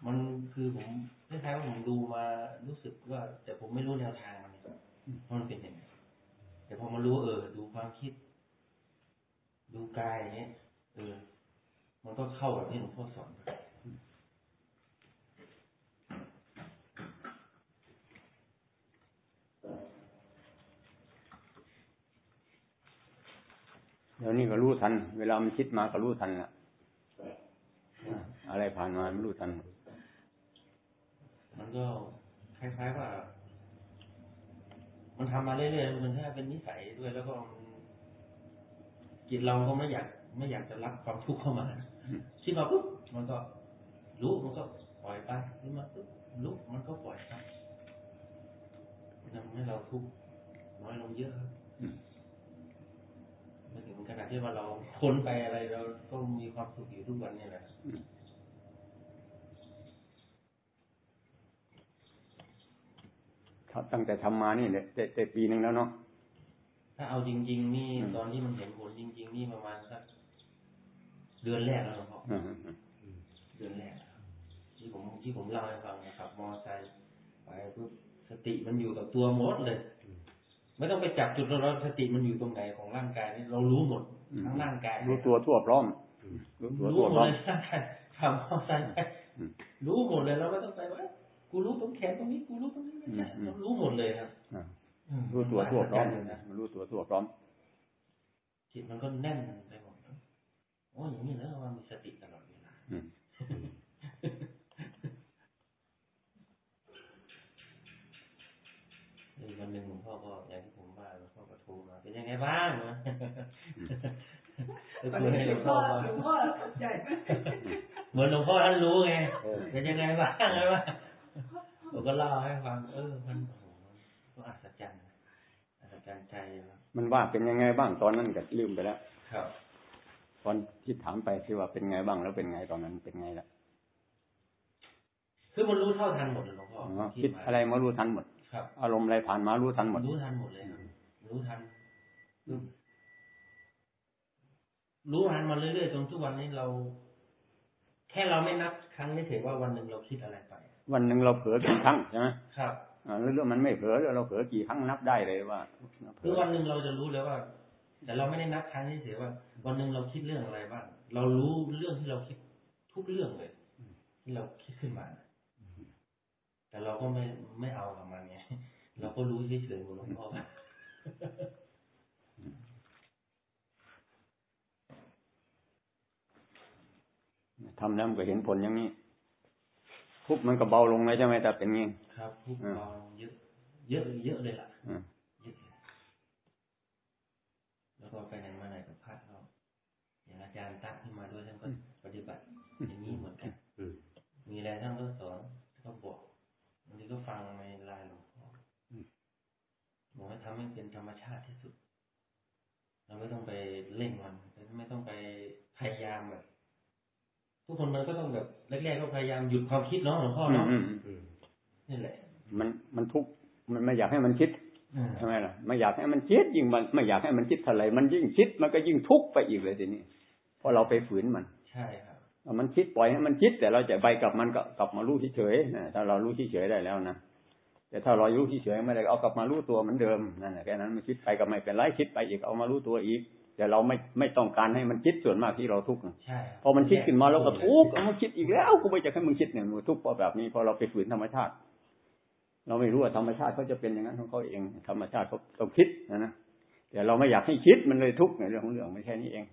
มันคือผมคล้ายๆว่าผมดูมารู้สึกว่า แต่ผมไม่รู้แนวทางมันมันเป็นยังไงแต่พอมารู้เออ ดูความคิด ดูกายอย่างเงี้ยเออ มันก็เข้ากับที่หลวงพ่อสอนดี๋ยวนี้ก็รู้ทัน เวลามันคิดมาก็รู้ทันละ อะไรผ่านมาไม่รู้ทัน มันก็คล้ายๆว่า มันทำมาเรื่อยๆมันแค่เป็นนิสัยด้วย แล้วก็จิตเราก็ไม่อยาก ไม่อยากจะรับความทุกข์เข้ามาคิดมาปุ๊บมันก็รู้มันก็ปล่อยไปรู้มาปุ๊บรู้มันก็ปล่อยไปทำให้เราทุกข์น้อยลงเยอะครับมาถึงขนาดที่ว่าเราพ้นไปอะไรเราก็มีความสุขอยู่ทุกวันนี่แหละ ตั้งแต่ทำมานี่เนี่ยเจ็ดปีหนึ่งแล้วเนาะถ้าเอาจริง ๆ นี่ตอนที่มันเห็นผลจริง ๆ นี่ประมาณสักเดือนแรกแล้วหลวงพ่อเดือนแรกที่ผมที่ผมเล่าให้ฟังนะครับมอไซค์ไปปุ๊บสติมันอยู่กับตัวมดเลย ไม่ต้องไปจับจุดเราสติมันอยู่ตรงไหนของร่างกายนี่เรารู้หมดทั้งร่างกายรู้ตัวทั่วพร้อมรู้ตัวทั่วพร้อมทำเข้าใจไปรู้หมดเลยเราไม่ต้องไปว่า กูรู้ตรงแขนตรงนี้กูรู้ตรงนี้ไม่ใช่เรารู้หมดเลยครับรู้ตัวทั่วพร้อมรู้ตัวทั่วพร้อมจิตมันก็แน่นไปหมดโอ้ยอย่างนี้แล้วว่ามีสติตลอดเวลาวันหนึ่งหลวงพ่อก็อย่างที่ผมว่าหลวงพ่อก็โทรมาเป็นยังไงบ้างนะคุยให้หลวงพ่อหลวงพ่อเข้าใจเหมือนหลวงพ่อท่านรู้ไงเป็นยังไงบ้างไงวะผม ก็เล่าให้ฟัง เออ มันโอ้โหก็อัศจรรย์อัศจรรย์ใจมันว่าเป็นยังไงบ้างตอนนั้นก็ลืมไปแล้วครับตอนที่ถามไปที่ว่าเป็นไงบ้างแล้วเป็นไงตอนนั้นเป็นไงล่ะคือมันรู้เท่าทันหมดเลยหลวงพ่อคิดอะไรมารู้ทันหมดครับอารมณ์อะไรผ่านมารู้ทันหมด รู้ทันหมดเลยครับรู้ทันรู้ทันมาเรื่อยๆจนทุกวันนี้เรา แค่เราไม่นับครั้งนี้ถือว่าวันหนึ่งเราคิดอะไรไป วันหนึ่งเราเผลอกี่ครั้งใช่ไหมครับอ่าเรื่องมันไม่เผลอเราเผลอกี่ครั้งนับได้เลยว่าคือวันหนึ่งเราจะรู้แล้วว่า แต่เราไม่ได้นับครั้งนี้ถือว่า วันหนึ่งเราคิดเรื่องอะไรบ้างเรารู้เรื่องที่เราคิดทุกเรื่องเลยที่เราคิดขึ้นมา แต่เราก็ไม่ไม่เอากับมันไงเราก็รู้เฉยๆหมดหลวงพ่อทำแล้วมันก็เห็นผลอย่างนี้ ทุกมันก็เบาลงเลยใช่ไหมแต่เป็นงี้ครับทุกเบาเยอะเยอะเยอะเลยล่ะเยอะแล้วก็ไปไหนมาไหนกับพระเราอย่างอาจารย์ตักขึ้นมาด้วยท่านก็ปฏิบัติอย่างนี้เหมือนกันมีอะไรท่านก็สอนก็บอกางทีก็ฟังในลายหลวงพ่อบอกให้ทำให้เป็นธรรมชาติที่สุด เราไม่ต้องไปเล่งมัน ไม่ต้องไปพยายามแบบ ทุกคนมันก็ต้องแบบแรกๆก็พยายามหยุดความคิดเนาะหลวงพ่อเนาะนี่แหละ มันมันทุกมันไม่อยากให้มันคิดใช่ไหมล่ะไม่อยากให้มันคิดยิ่งมันไม่อยากให้มันคิดเท่าไรมันยิ่งคิดมันก็ยิ่งทุกข์ไปอีกเลยทีนี้เพราะเราไปฝืนมัน ใช่ครับมันคิดปล่อยให้มันคิด แต่เราจะไปกับมันก็กลับมารู้เฉยๆนะถ้าเรารู้เฉยๆได้แล้วนะแต่ถ้าเรารู้เฉยๆไม่ได้เอากลับมารู้ตัวเหมือนเดิมนั่นแหละแค่นั้นมันคิดไปก็ไม่เป็นไรคิดไปอีกเอามารู้ตัวอีก แต่เราไม่ไม่ต้องการให้มันคิดส่วนมากที่เราทุกข์ใช่พอมันคิดขึ้นมาเราก็ทุกข์เอามาคิดอีกแล้วกูไม่จะให้มึงคิดเนี่ยมึงทุกข์เพราะแบบนี้พอเราไปฝืนธรรมชาติ เราไม่รู้ว่าธรรมชาติเขาจะเป็นอย่างนั้นของเขาเอง ธรรมชาติเขาต้องคิดนะนะแต่เราไม่อยากให้คิดมันเลยทุกข์ในเรื่องของเรื่องไม่ใช่นี้เอง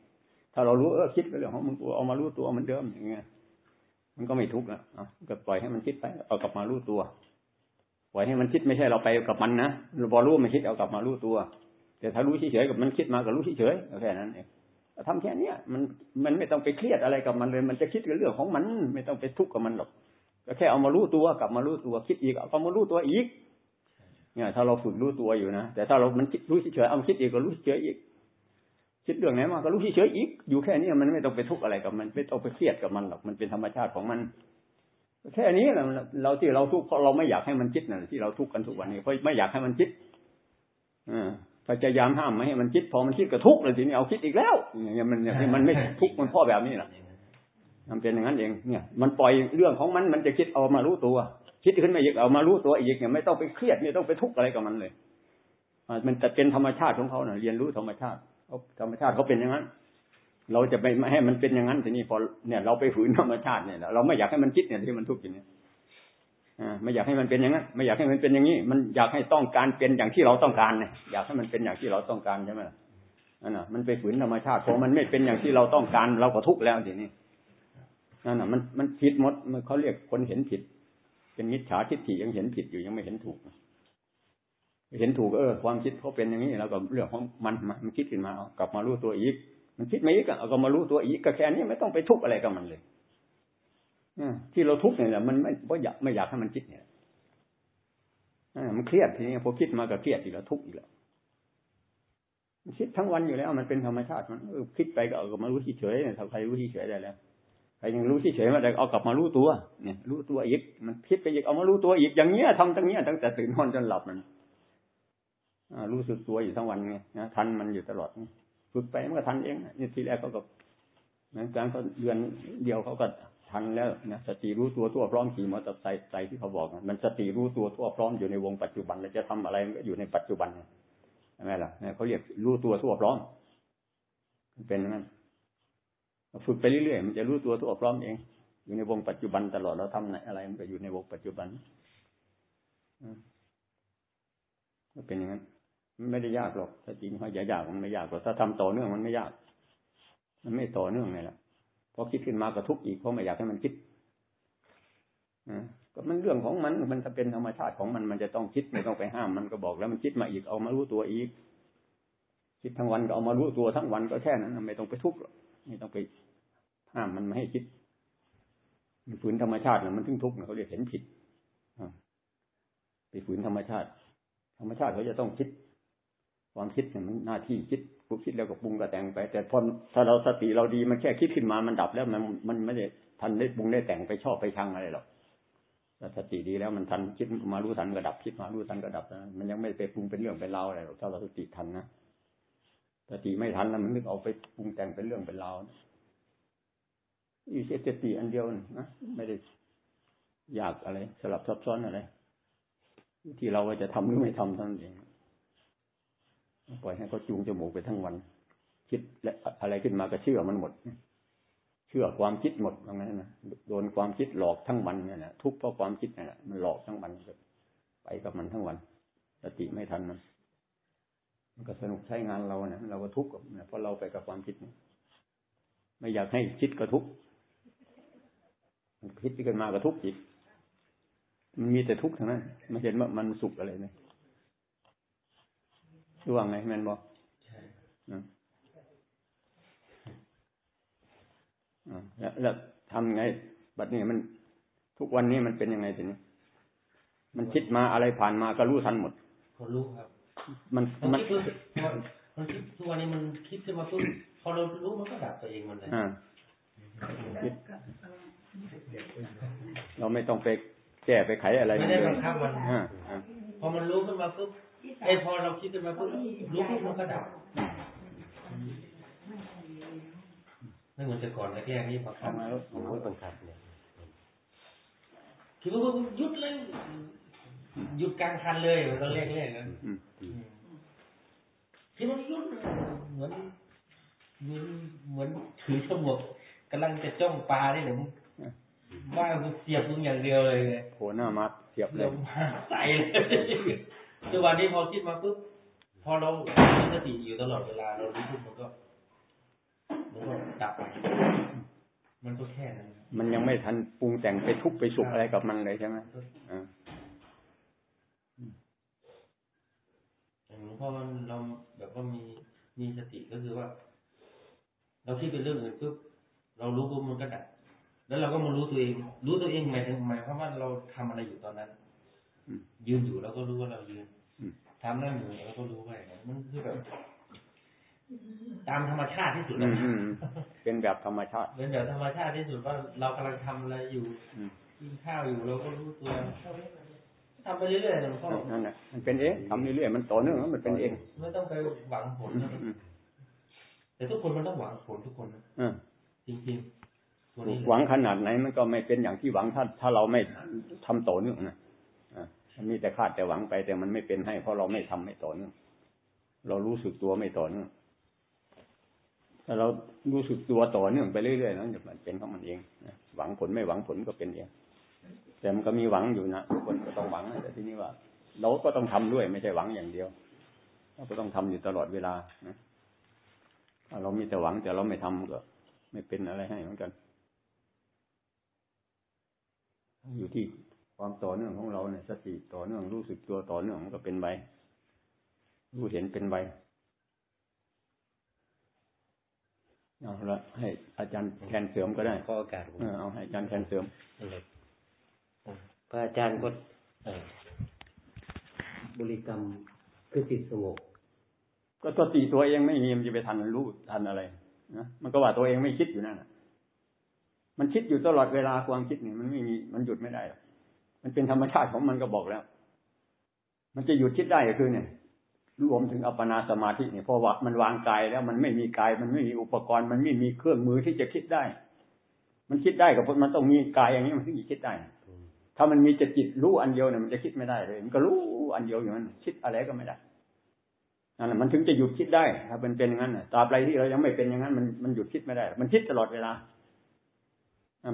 ถ้าเรารู้เออคิดก็เรื่องของมึงตัวเอามารู้ตัวเหมือนเดิมอย่างเงี้ยมันก็ไม่ทุกข์อะก็ปล่อยให้มันคิดไปเอากลับมารู้ตัวปล่อยให้มันคิดไม่ใช่เราไปกับมันนะเราบอรู้มันคิดเอากลับมารู้ตัว แต่ถ้ารู้เฉยๆกับมันคิดมาก็รู้เฉยๆแค่นั้นเองทำแค่เนี้ยมันมันไม่ต้องไปเครียดอะไรกับมันเลย มันจะคิดกับเรื่องของมัน ไม่ต้องไปทุกข์กับมันหรอกก็แค่เอามารู้ตัวกลับมารู้ตัวคิดอีกเอามารู้ตัวอีก เนี่ย ถ้าเราฝึกรู้ตัวอยู่นะแต่ถ้าเรามันคิดรู้เฉยๆเอาคิดอีกก็รู้เฉยอีก คิดเรื่องไหนมาก็รู้เฉยอีก อยู่แค่นี้มันไม่ต้องไปทุกข์อะไรกับมันไม่ต้องไปเครียดกับมันหรอกมันเป็นธรรมชาติของมันแค่นี้เราเราที่เราทุกข์เพราะเราไม่อยากให้มันคิดนะที่เราทุกข์กันทุกวันนี้เพราะไม่อยากให้มันคิดอ พยายามห้ามไม่ให้มันคิด พอมันคิดก็ทุกข์เลยทีนี้เอาคิดอีกแล้วเนี่ยมันเนี่ยมันไม่ทุกข์มันพ่อแบบนี้แหละมันเป็นอย่างนั้นเองเนี่ยมันปล่อยเรื่องของมันมันจะคิดเอามารู้ตัว คิดขึ้นมาอีกเอามารู้ตัวอีกเนี่ยไม่ต้องไปเครียดไม่ต้องไปทุกข์อะไรกับมันเลยมันจะเป็นธรรมชาติของเขาเน่ยเรียนรู้ธรรมชาติธรรมชาติเขาเป็นอย่างนั้น เราจะไม่ให้มันเป็นอย่างนั้นทีนี้พอเนี่ยเราไปฝืนธรรมชาติเนี่ยเราไม่อยากให้มันคิดเนี่ยที่มันทุกข์อย่างนี้ ไม่อยากให้มันเป็นอย่างนั้นไม่อยากให้มันเป็นอย่างนี้ มันอยากให้ต้องการเป็นอย่างที่เราต้องการเนี่ยอยากให้มันเป็นอย่างที่เราต้องการใช่ไหมนั่นน่ะมันไปฝืนธรรมชาติพองมันไม่เป็นอย่างที่เราต้องการ เราก็ทุกข์แล้วทีนี้นั่นน่ะมันมันผิดหมดมันเขาเรียกคนเห็นผิด เป็นมิจฉาทิฏฐิยังเห็นผิดอยู่ยังไม่เห็นถูกเห็นถูกเออ ความคิดเขาเป็นอย่างนี้แล้วก็เรื่องของมันมันคิดขึ้นมาเอากลับมารู้ตัวอีก มันคิดไม่อีกเอาก็มารู้ตัวอีกก็แค่นี้ไม่ต้องไปทุกข์อะไรกับมันเลย ที่เราทุกข์เนี่ยมันไม่เพราะอยากไม่อยากให้มันคิดเนี่ยมันเครียดทีนี้พอคิดมาก็เครียดอีกแล้วทุกข์อีกแล้วมันคิดทั้งวันอยู่แล้ว มันเป็นธรรมชาติมันคิดไปก็เอากลับมารู้เฉยๆถ้าใครรู้เฉยได้แล้วใครยังรู้เฉยมาได้เอากลับมารู้ตัวเนี่ย รู้ตัวอีกมันคิดไปอีกเอามารู้ตัวอีกอย่างเงี้ยทำตั้งเงี้ยตั้งแต่ตื่นนอนจนหลับมันรู้สึกตัวอยู่ทั้งวันไงนะทันมันอยู่ตลอดฝึกไปมันก็ทันเองนี่ทีแรกเขาก็เหมือนกันก็เดือนเดียวเขาก็ ทันแล้วนะสติรู้ตัวทั่วพร้อมขี่มอเตอร์ไซค์ใจที่เขาบอกมันสติรู้ตัวทั่วพร้อมอยู่ในวงปัจจุบันแล้วจะทำอะไรก็อยู่ในปัจจุบันใช่ไหมล่ะเขาเรียกรู้ตัวทั่วพร้อมเป็นนั้นฝึกไปเรื่อยๆมันจะรู้ตัวทั่วพร้อมเอง อยู่ในวงปัจจุบันตลอดเราทำไหนอะไรมันก็อยู่ในวงปัจจุบันก็เป็นอย่างนั้นไม่ได้ยากหรอกถ้าจริงเขาอย่ายากมันไม่ยากหรอกถ้าทำต่อเนื่องมันไม่ยาก มันไม่ต่อเนื่องไงล่ะ พอคิดขึ้นมาก็ทุกข์อีกเพราะไม่อยากให้มันคิดก็มันเรื่องของมันมันจะเป็นธรรมชาติของมันมันจะต้องคิดไม่ต้องไปห้ามมันก็บอกแล้วมันคิดมาอีกเอามารู้ตัวอีก คิดทั้งวันก็เอามารู้ตัวทั้งวันก็แค่นั้นไม่ต้องไปทุกข์ไม่ต้องไปห้ามมันไม่ให้คิด มันฝืนธรรมชาติมันถึงทุกข์เขาเรียกเห็นผิดไปฝืนธรรมชาติ ธรรมชาติเขาจะต้องคิด ความคิดเนี่ยมันหน้าที่คิดผู้คิดแล้วก็ปรุงก็แต่งไป แต่พอถ้าเราสติเราดีมันแค่คิดขึ้นมามันดับแล้วมันมันไม่ได้ทันได้ปรุงได้แต่งไปชอบไปชังอะไรหรอกถ้าสติดีแล้วมันทันคิดมารู้ทันก็ดับคิดมารู้ทันก็ดับนะมันยังไม่ไปปรุงเป็นเรื่องเป็นราวอะไรหรอกถ้าเราสติทันนะสติไม่ทันแล้วมันนึกเอาไปปรุงแต่งเป็นเรื่องเป็นราวอีสติอันเดียวนะไม่ได้อยากอะไรสลับซับซ้อนอะไรที่เราจะทำหรือไม่ทำท่านเอง ปล่อยให้เขาจูงจมูกไปทั้งวัน คิดและอะไรขึ้นมาก็เชื่อมันหมด เชื่อความคิดหมดตรงนั้นนะโดนความคิดหลอกทั้งวันเนี่ยนะทุกเพราะความคิดเนี่ยมันหลอกทั้งวันไปกับมันทั้งวันสติไม่ทันมันมันก็สนุกใช้งานเราเนะเราก็ทุกข์เนี่ยเพราะเราไปกับความคิดไม่อยากให้คิดก็ทุกข์คิดขึ้นมาก็ทุกข์จิตมันมีแต่ทุกข์ทั้งนั้นไม่เห็นว่ามันสุขอะไรเลย ช่วงไงแมนบอกแล้วทำไง บัดนี้มัน ทุกวันนี้มันเป็นยังไงทีนี้มันคิดมาอะไรผ่านมาก็รู้ทันหมดคนรู้ครับ มันมันมันคิดทุกวันนี้มันคิดขึ้นมาปุ๊บพอเรารู้มันก็ดับตัวเองมันเลยเราไม่ต้องไปแก้ไปไขอะไรไม่ได้บังคับมันพอมันรู้ขึ้นมาปุ๊บ ไอ้พอเราคิดขึ้นมาปุ๊บรู้ปุ๊บมันก็ดับไม่เหมือนแต่ก่อนนะแค่นี้บังคับมาแล้วโอ้ยบังคับเนี่ยคิดว่าหยุดเลยหยุดกลางคันเลยมันก็เล่นๆนะคิดว่าหยุดเหมือนเหมือนเหมือนถือฉมวกกำลังจะจ้องปลาได้หรือว่าเสียบมึงอย่างเดียวเลยโหหน้ามัดเสียบเลยใส่เลย จังหวะนี้พอคิดมาปุ๊บพอเรามีสติอยู่ตลอดเวลาเรารู้ทุกมันก็มันก็ดับไปมันก็แค่นั้นมันยังไม่ทันปรุงแต่งไปทุกไปสุขอะไรกับมันเลยใช่ไหมพ่อเราแบบว่ามีมีสติก็คือว่า เราคิดเป็นเรื่องอื่นปุ๊บเรารู้ปุ๊บมันก็ดับแล้วเราก็มารู้ตัวเอง รู้ตัวเองหมายถึงหมายความว่าเราทำอะไรอยู่ตอนนั้น ยืนอยู่เราก็รู้ว่าเรายืนทำนั่งอยู่เราก็รู้ว่าอย่างนั้นมันคือแบบตามธรรมชาติที่สุดแล้วเป็นแบบธรรมชาติ เป็นแบบธรรมชาติที่สุดว่าเรากำลังทำอะไรอยู่กินข้าวอยู่เราก็รู้ตัวทำไปเรื่อยๆหลวงพ่อนั่นแหละมันเป็นเองทำเรื่อยๆมันต่อเนื่องมันเป็นเองไม่ต้องไปหวังผลแต่ทุกคนมันต้องหวังผลทุกคนนะจริงๆหวังขนาดไหนมันก็ไม่เป็นอย่างที่หวังถ้าถ้าเราไม่ทำต่อเนื่องนะ มันมีแต่คาดแต่หวังไป แต่มันไม่เป็นให้เพราะเราไม่ทำไม่ต่อเนื่องเรารู้สึกตัวไม่ต่อเนื่องถ้าเรารู้สึกตัวต่อเนื่องไปเรื่อยๆนั้นมันเป็นของมันเองหวังผลไม่หวังผลก็เป็นเองแต่มันก็มีหวังอยู่นะทุกคนก็ต้องหวังแต่ที่นี้ว่า เราก็ต้องทำด้วยไม่ใช่หวังอย่างเดียวเราก็ต้องทำอยู่ตลอดเวลานะเรามีแต่หวังแต่เราไม่ทำก็ ไม่เป็นอะไรให้เหมือนกัน อยู่ที่ ความต่อเนื่องของเราเนี่ยสติต่อเนื่องรู้สึกตัวต่อเนื่องมันก็เป็นไปรู้เห็นเป็นไปเอาละให้อาจารย์แทนเสริมก็ได้ข้ออากาศเอาให้อาจารย์แทนเสริมพระอาจารย์ก็บริกรรมคือจิตสงบก็ตัวตีตัวเองไม่มีมันจะไปทันรู้ทันอะไรนะมันก็ว่าตัวเองไม่คิดอยู่นั่นมันคิดอยู่ตลอดเวลาความคิดนี่มันไม่มีมันหยุดไม่ได้ มันเป็นธรรมชาติของมันก็บอกแล้ว มันจะหยุดคิดได้ก็คือเนี่ยรวมถึงอัปปนาสมาธิเนี่ยพราะว่ามันวางกายแล้วมันไม่มีกาย มันไม่มีอุปกรณ์ มันไม่มีเครื่องมือที่จะคิดได้ มันคิดได้กับมันต้องมีกายอย่างนี้มันถึงจะคิดได้ ถ้ามันมีจะจิตรู้อันเดียวเนี่ยมันจะคิดไม่ได้เลย มันก็รู้อันเดียวอย่างนั้นคิดอะไรก็ไม่ได้นั่นแหละมันถึงจะหยุดคิดได้ ถ้าเป็นเป็นอย่างนั้นตราบใดที่เรายังไม่เป็นอย่างนั้นมันมันหยุดคิดไม่ได้ มันคิดตลอดเวลา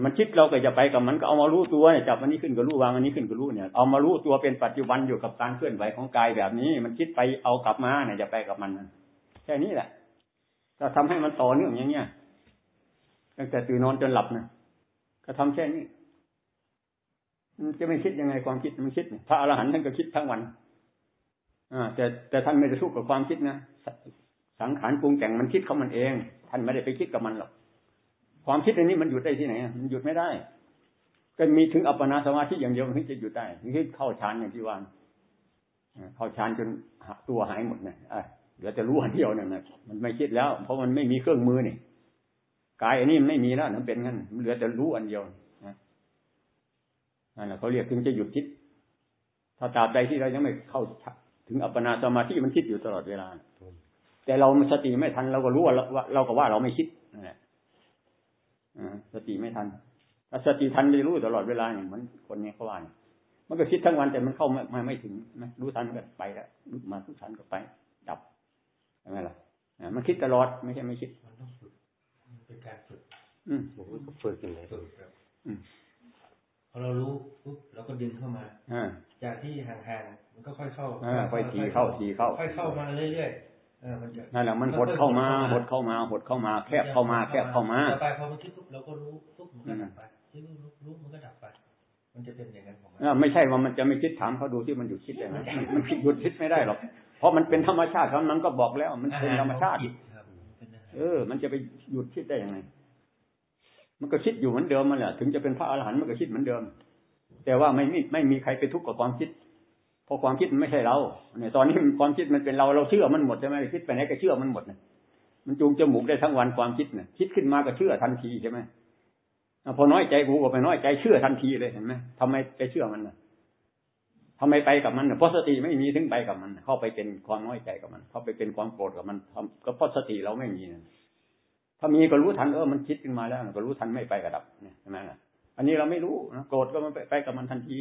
มันคิดเราก็จะไปกับมันก็เอามารู้ตัวเนี่ยจับอันนี้ขึ้นก็รู้วางอันนี้ขึ้นก็รู้เนี่ยเอามารู้ตัวเป็นปัจจุบันอยู่กับการเคลื่อนไหวของกายแบบนี้ มันคิดไปเอากลับมาเนี่ยจะไปกับมันแค่นี้แหละถ้าทำให้มันต่อเนื่องอย่างเงี้ยตั้งแต่ตื่นนอนจนหลับนะก็ทำแค่นี้มันจะไม่คิดยังไงความคิดมันคิดพระอรหันต์ท่านก็คิดทั้งวันอ่าแต่แต่ท่านไม่ได้ทุกข์กับความคิดนะสังขารปรุงแต่งมันคิดเขามันเอง ท่านไม่ได้ไปคิดกับมันหรอก ความคิดอันนี้มันหยุดได้ที่ไหนมันหยุดไม่ได้ ก็มีถึงอัปปนาสมาธิอย่างเดียวถึงจะหยุดได้ถึงเข้าฌานอย่างที่ว่าเข้าฌานจนตัวหายหมดเนี่ยเหลือแต่รู้อันเดียวเนี่ยมันไม่คิดแล้ว เพราะมันไม่มีเครื่องมือนี่กายอันนี้มันไม่มีแล้วนั่นเป็นงั้นมันเหลือแต่รู้อันเดียวนั่นแหละเขาเรียกถึงจะหยุดคิด ถ้าตราบใดที่เรายังไม่เข้าถึงอัปปนาสมาธิมันคิดอยู่ตลอดเวลาแต่เราสติไม่ทันเราก็รู้ว่าเราก็ว่าเราไม่คิด สติไม่ทันถ้าสติทันจะรู้ตลอดเวลาอย่างมันคนนี้เขาว่ามันก็คิดทั้งวันแต่มันเข้ามาไม่ถึงนะรู้ทันก็ไปแล้วรู้มารู้ทันก็ไป ดับใช่ไหมล่ะมันคิดตลอดไม่ใช่ไม่คิดมันต้องฝึกเป็นการฝึก อืมฝึกยังไงฝึกครับพอเรารู้ปุ๊บเราก็ดึงเข้ามาจากที่ห่างๆมันก็ค่อยเข้าค่อยทีเข้าทีเข้า ค่อยเข้ามาเรื่อย นั่นแหละมันหดเข้ามาหดเข้ามาหดเข้ามา แคบเข้ามา แคบเข้ามาไปพอมันคิดปุ๊บเราก็รู้ปุ๊บมันก็ดับไปคิดรู้รู้มันก็ดับไป มันจะเป็นอย่างนั้นของมันไม่ใช่ว่ามันจะไม่คิดถามเขาดูที่มันหยุดคิดได้ไหมมันคิดหยุดคิดไม่ได้หรอกเพราะมันเป็นธรรมชาติเขามันก็บอกแล้ว มันเป็นธรรมชาติเออ มันจะไปหยุดคิดได้ยังไง มันก็คิดอยู่เหมือนเดิมมันแหละ ถึงจะเป็นพระอรหันต์มันก็คิดเหมือนเดิม แต่ว่าไม่มีไม่มีใครไปทุกข์กับความคิด เพราะความคิดมันไม่ใช่เราเนี่ยตอนนี้ความคิดมันเป็นเราเราเชื่อมันหมดใช่ไหมคิดไปไหนก็เชื่อมันหมดเนี่ยมันจูงจมูกได้ทั้งวันความคิดเนี่ยคิดขึ้นมาก็เชื่อทันทีใช่ไหมพอน้อยใจกูก็ไปน้อยใจเชื่อทันทีเลยเห็นไหมทำไมไปเชื่อมันน่ะทำไมไปกับมันเพราะสติไม่มีถึงไปกับมัน เข้าไปเป็นความน้อยใจกับมัน เข้าไปเป็นความโกรธกับมันก็เพราะสติเราไม่มีถ้ามีก็รู้ทันเออมันคิดขึ้นมาแล้วก็รู้ทันไม่ไปกระดับเนี่ยใช่ไหมล่ะอันนี้เราไม่รู้นะโกรธก็มันไปกับมันทันที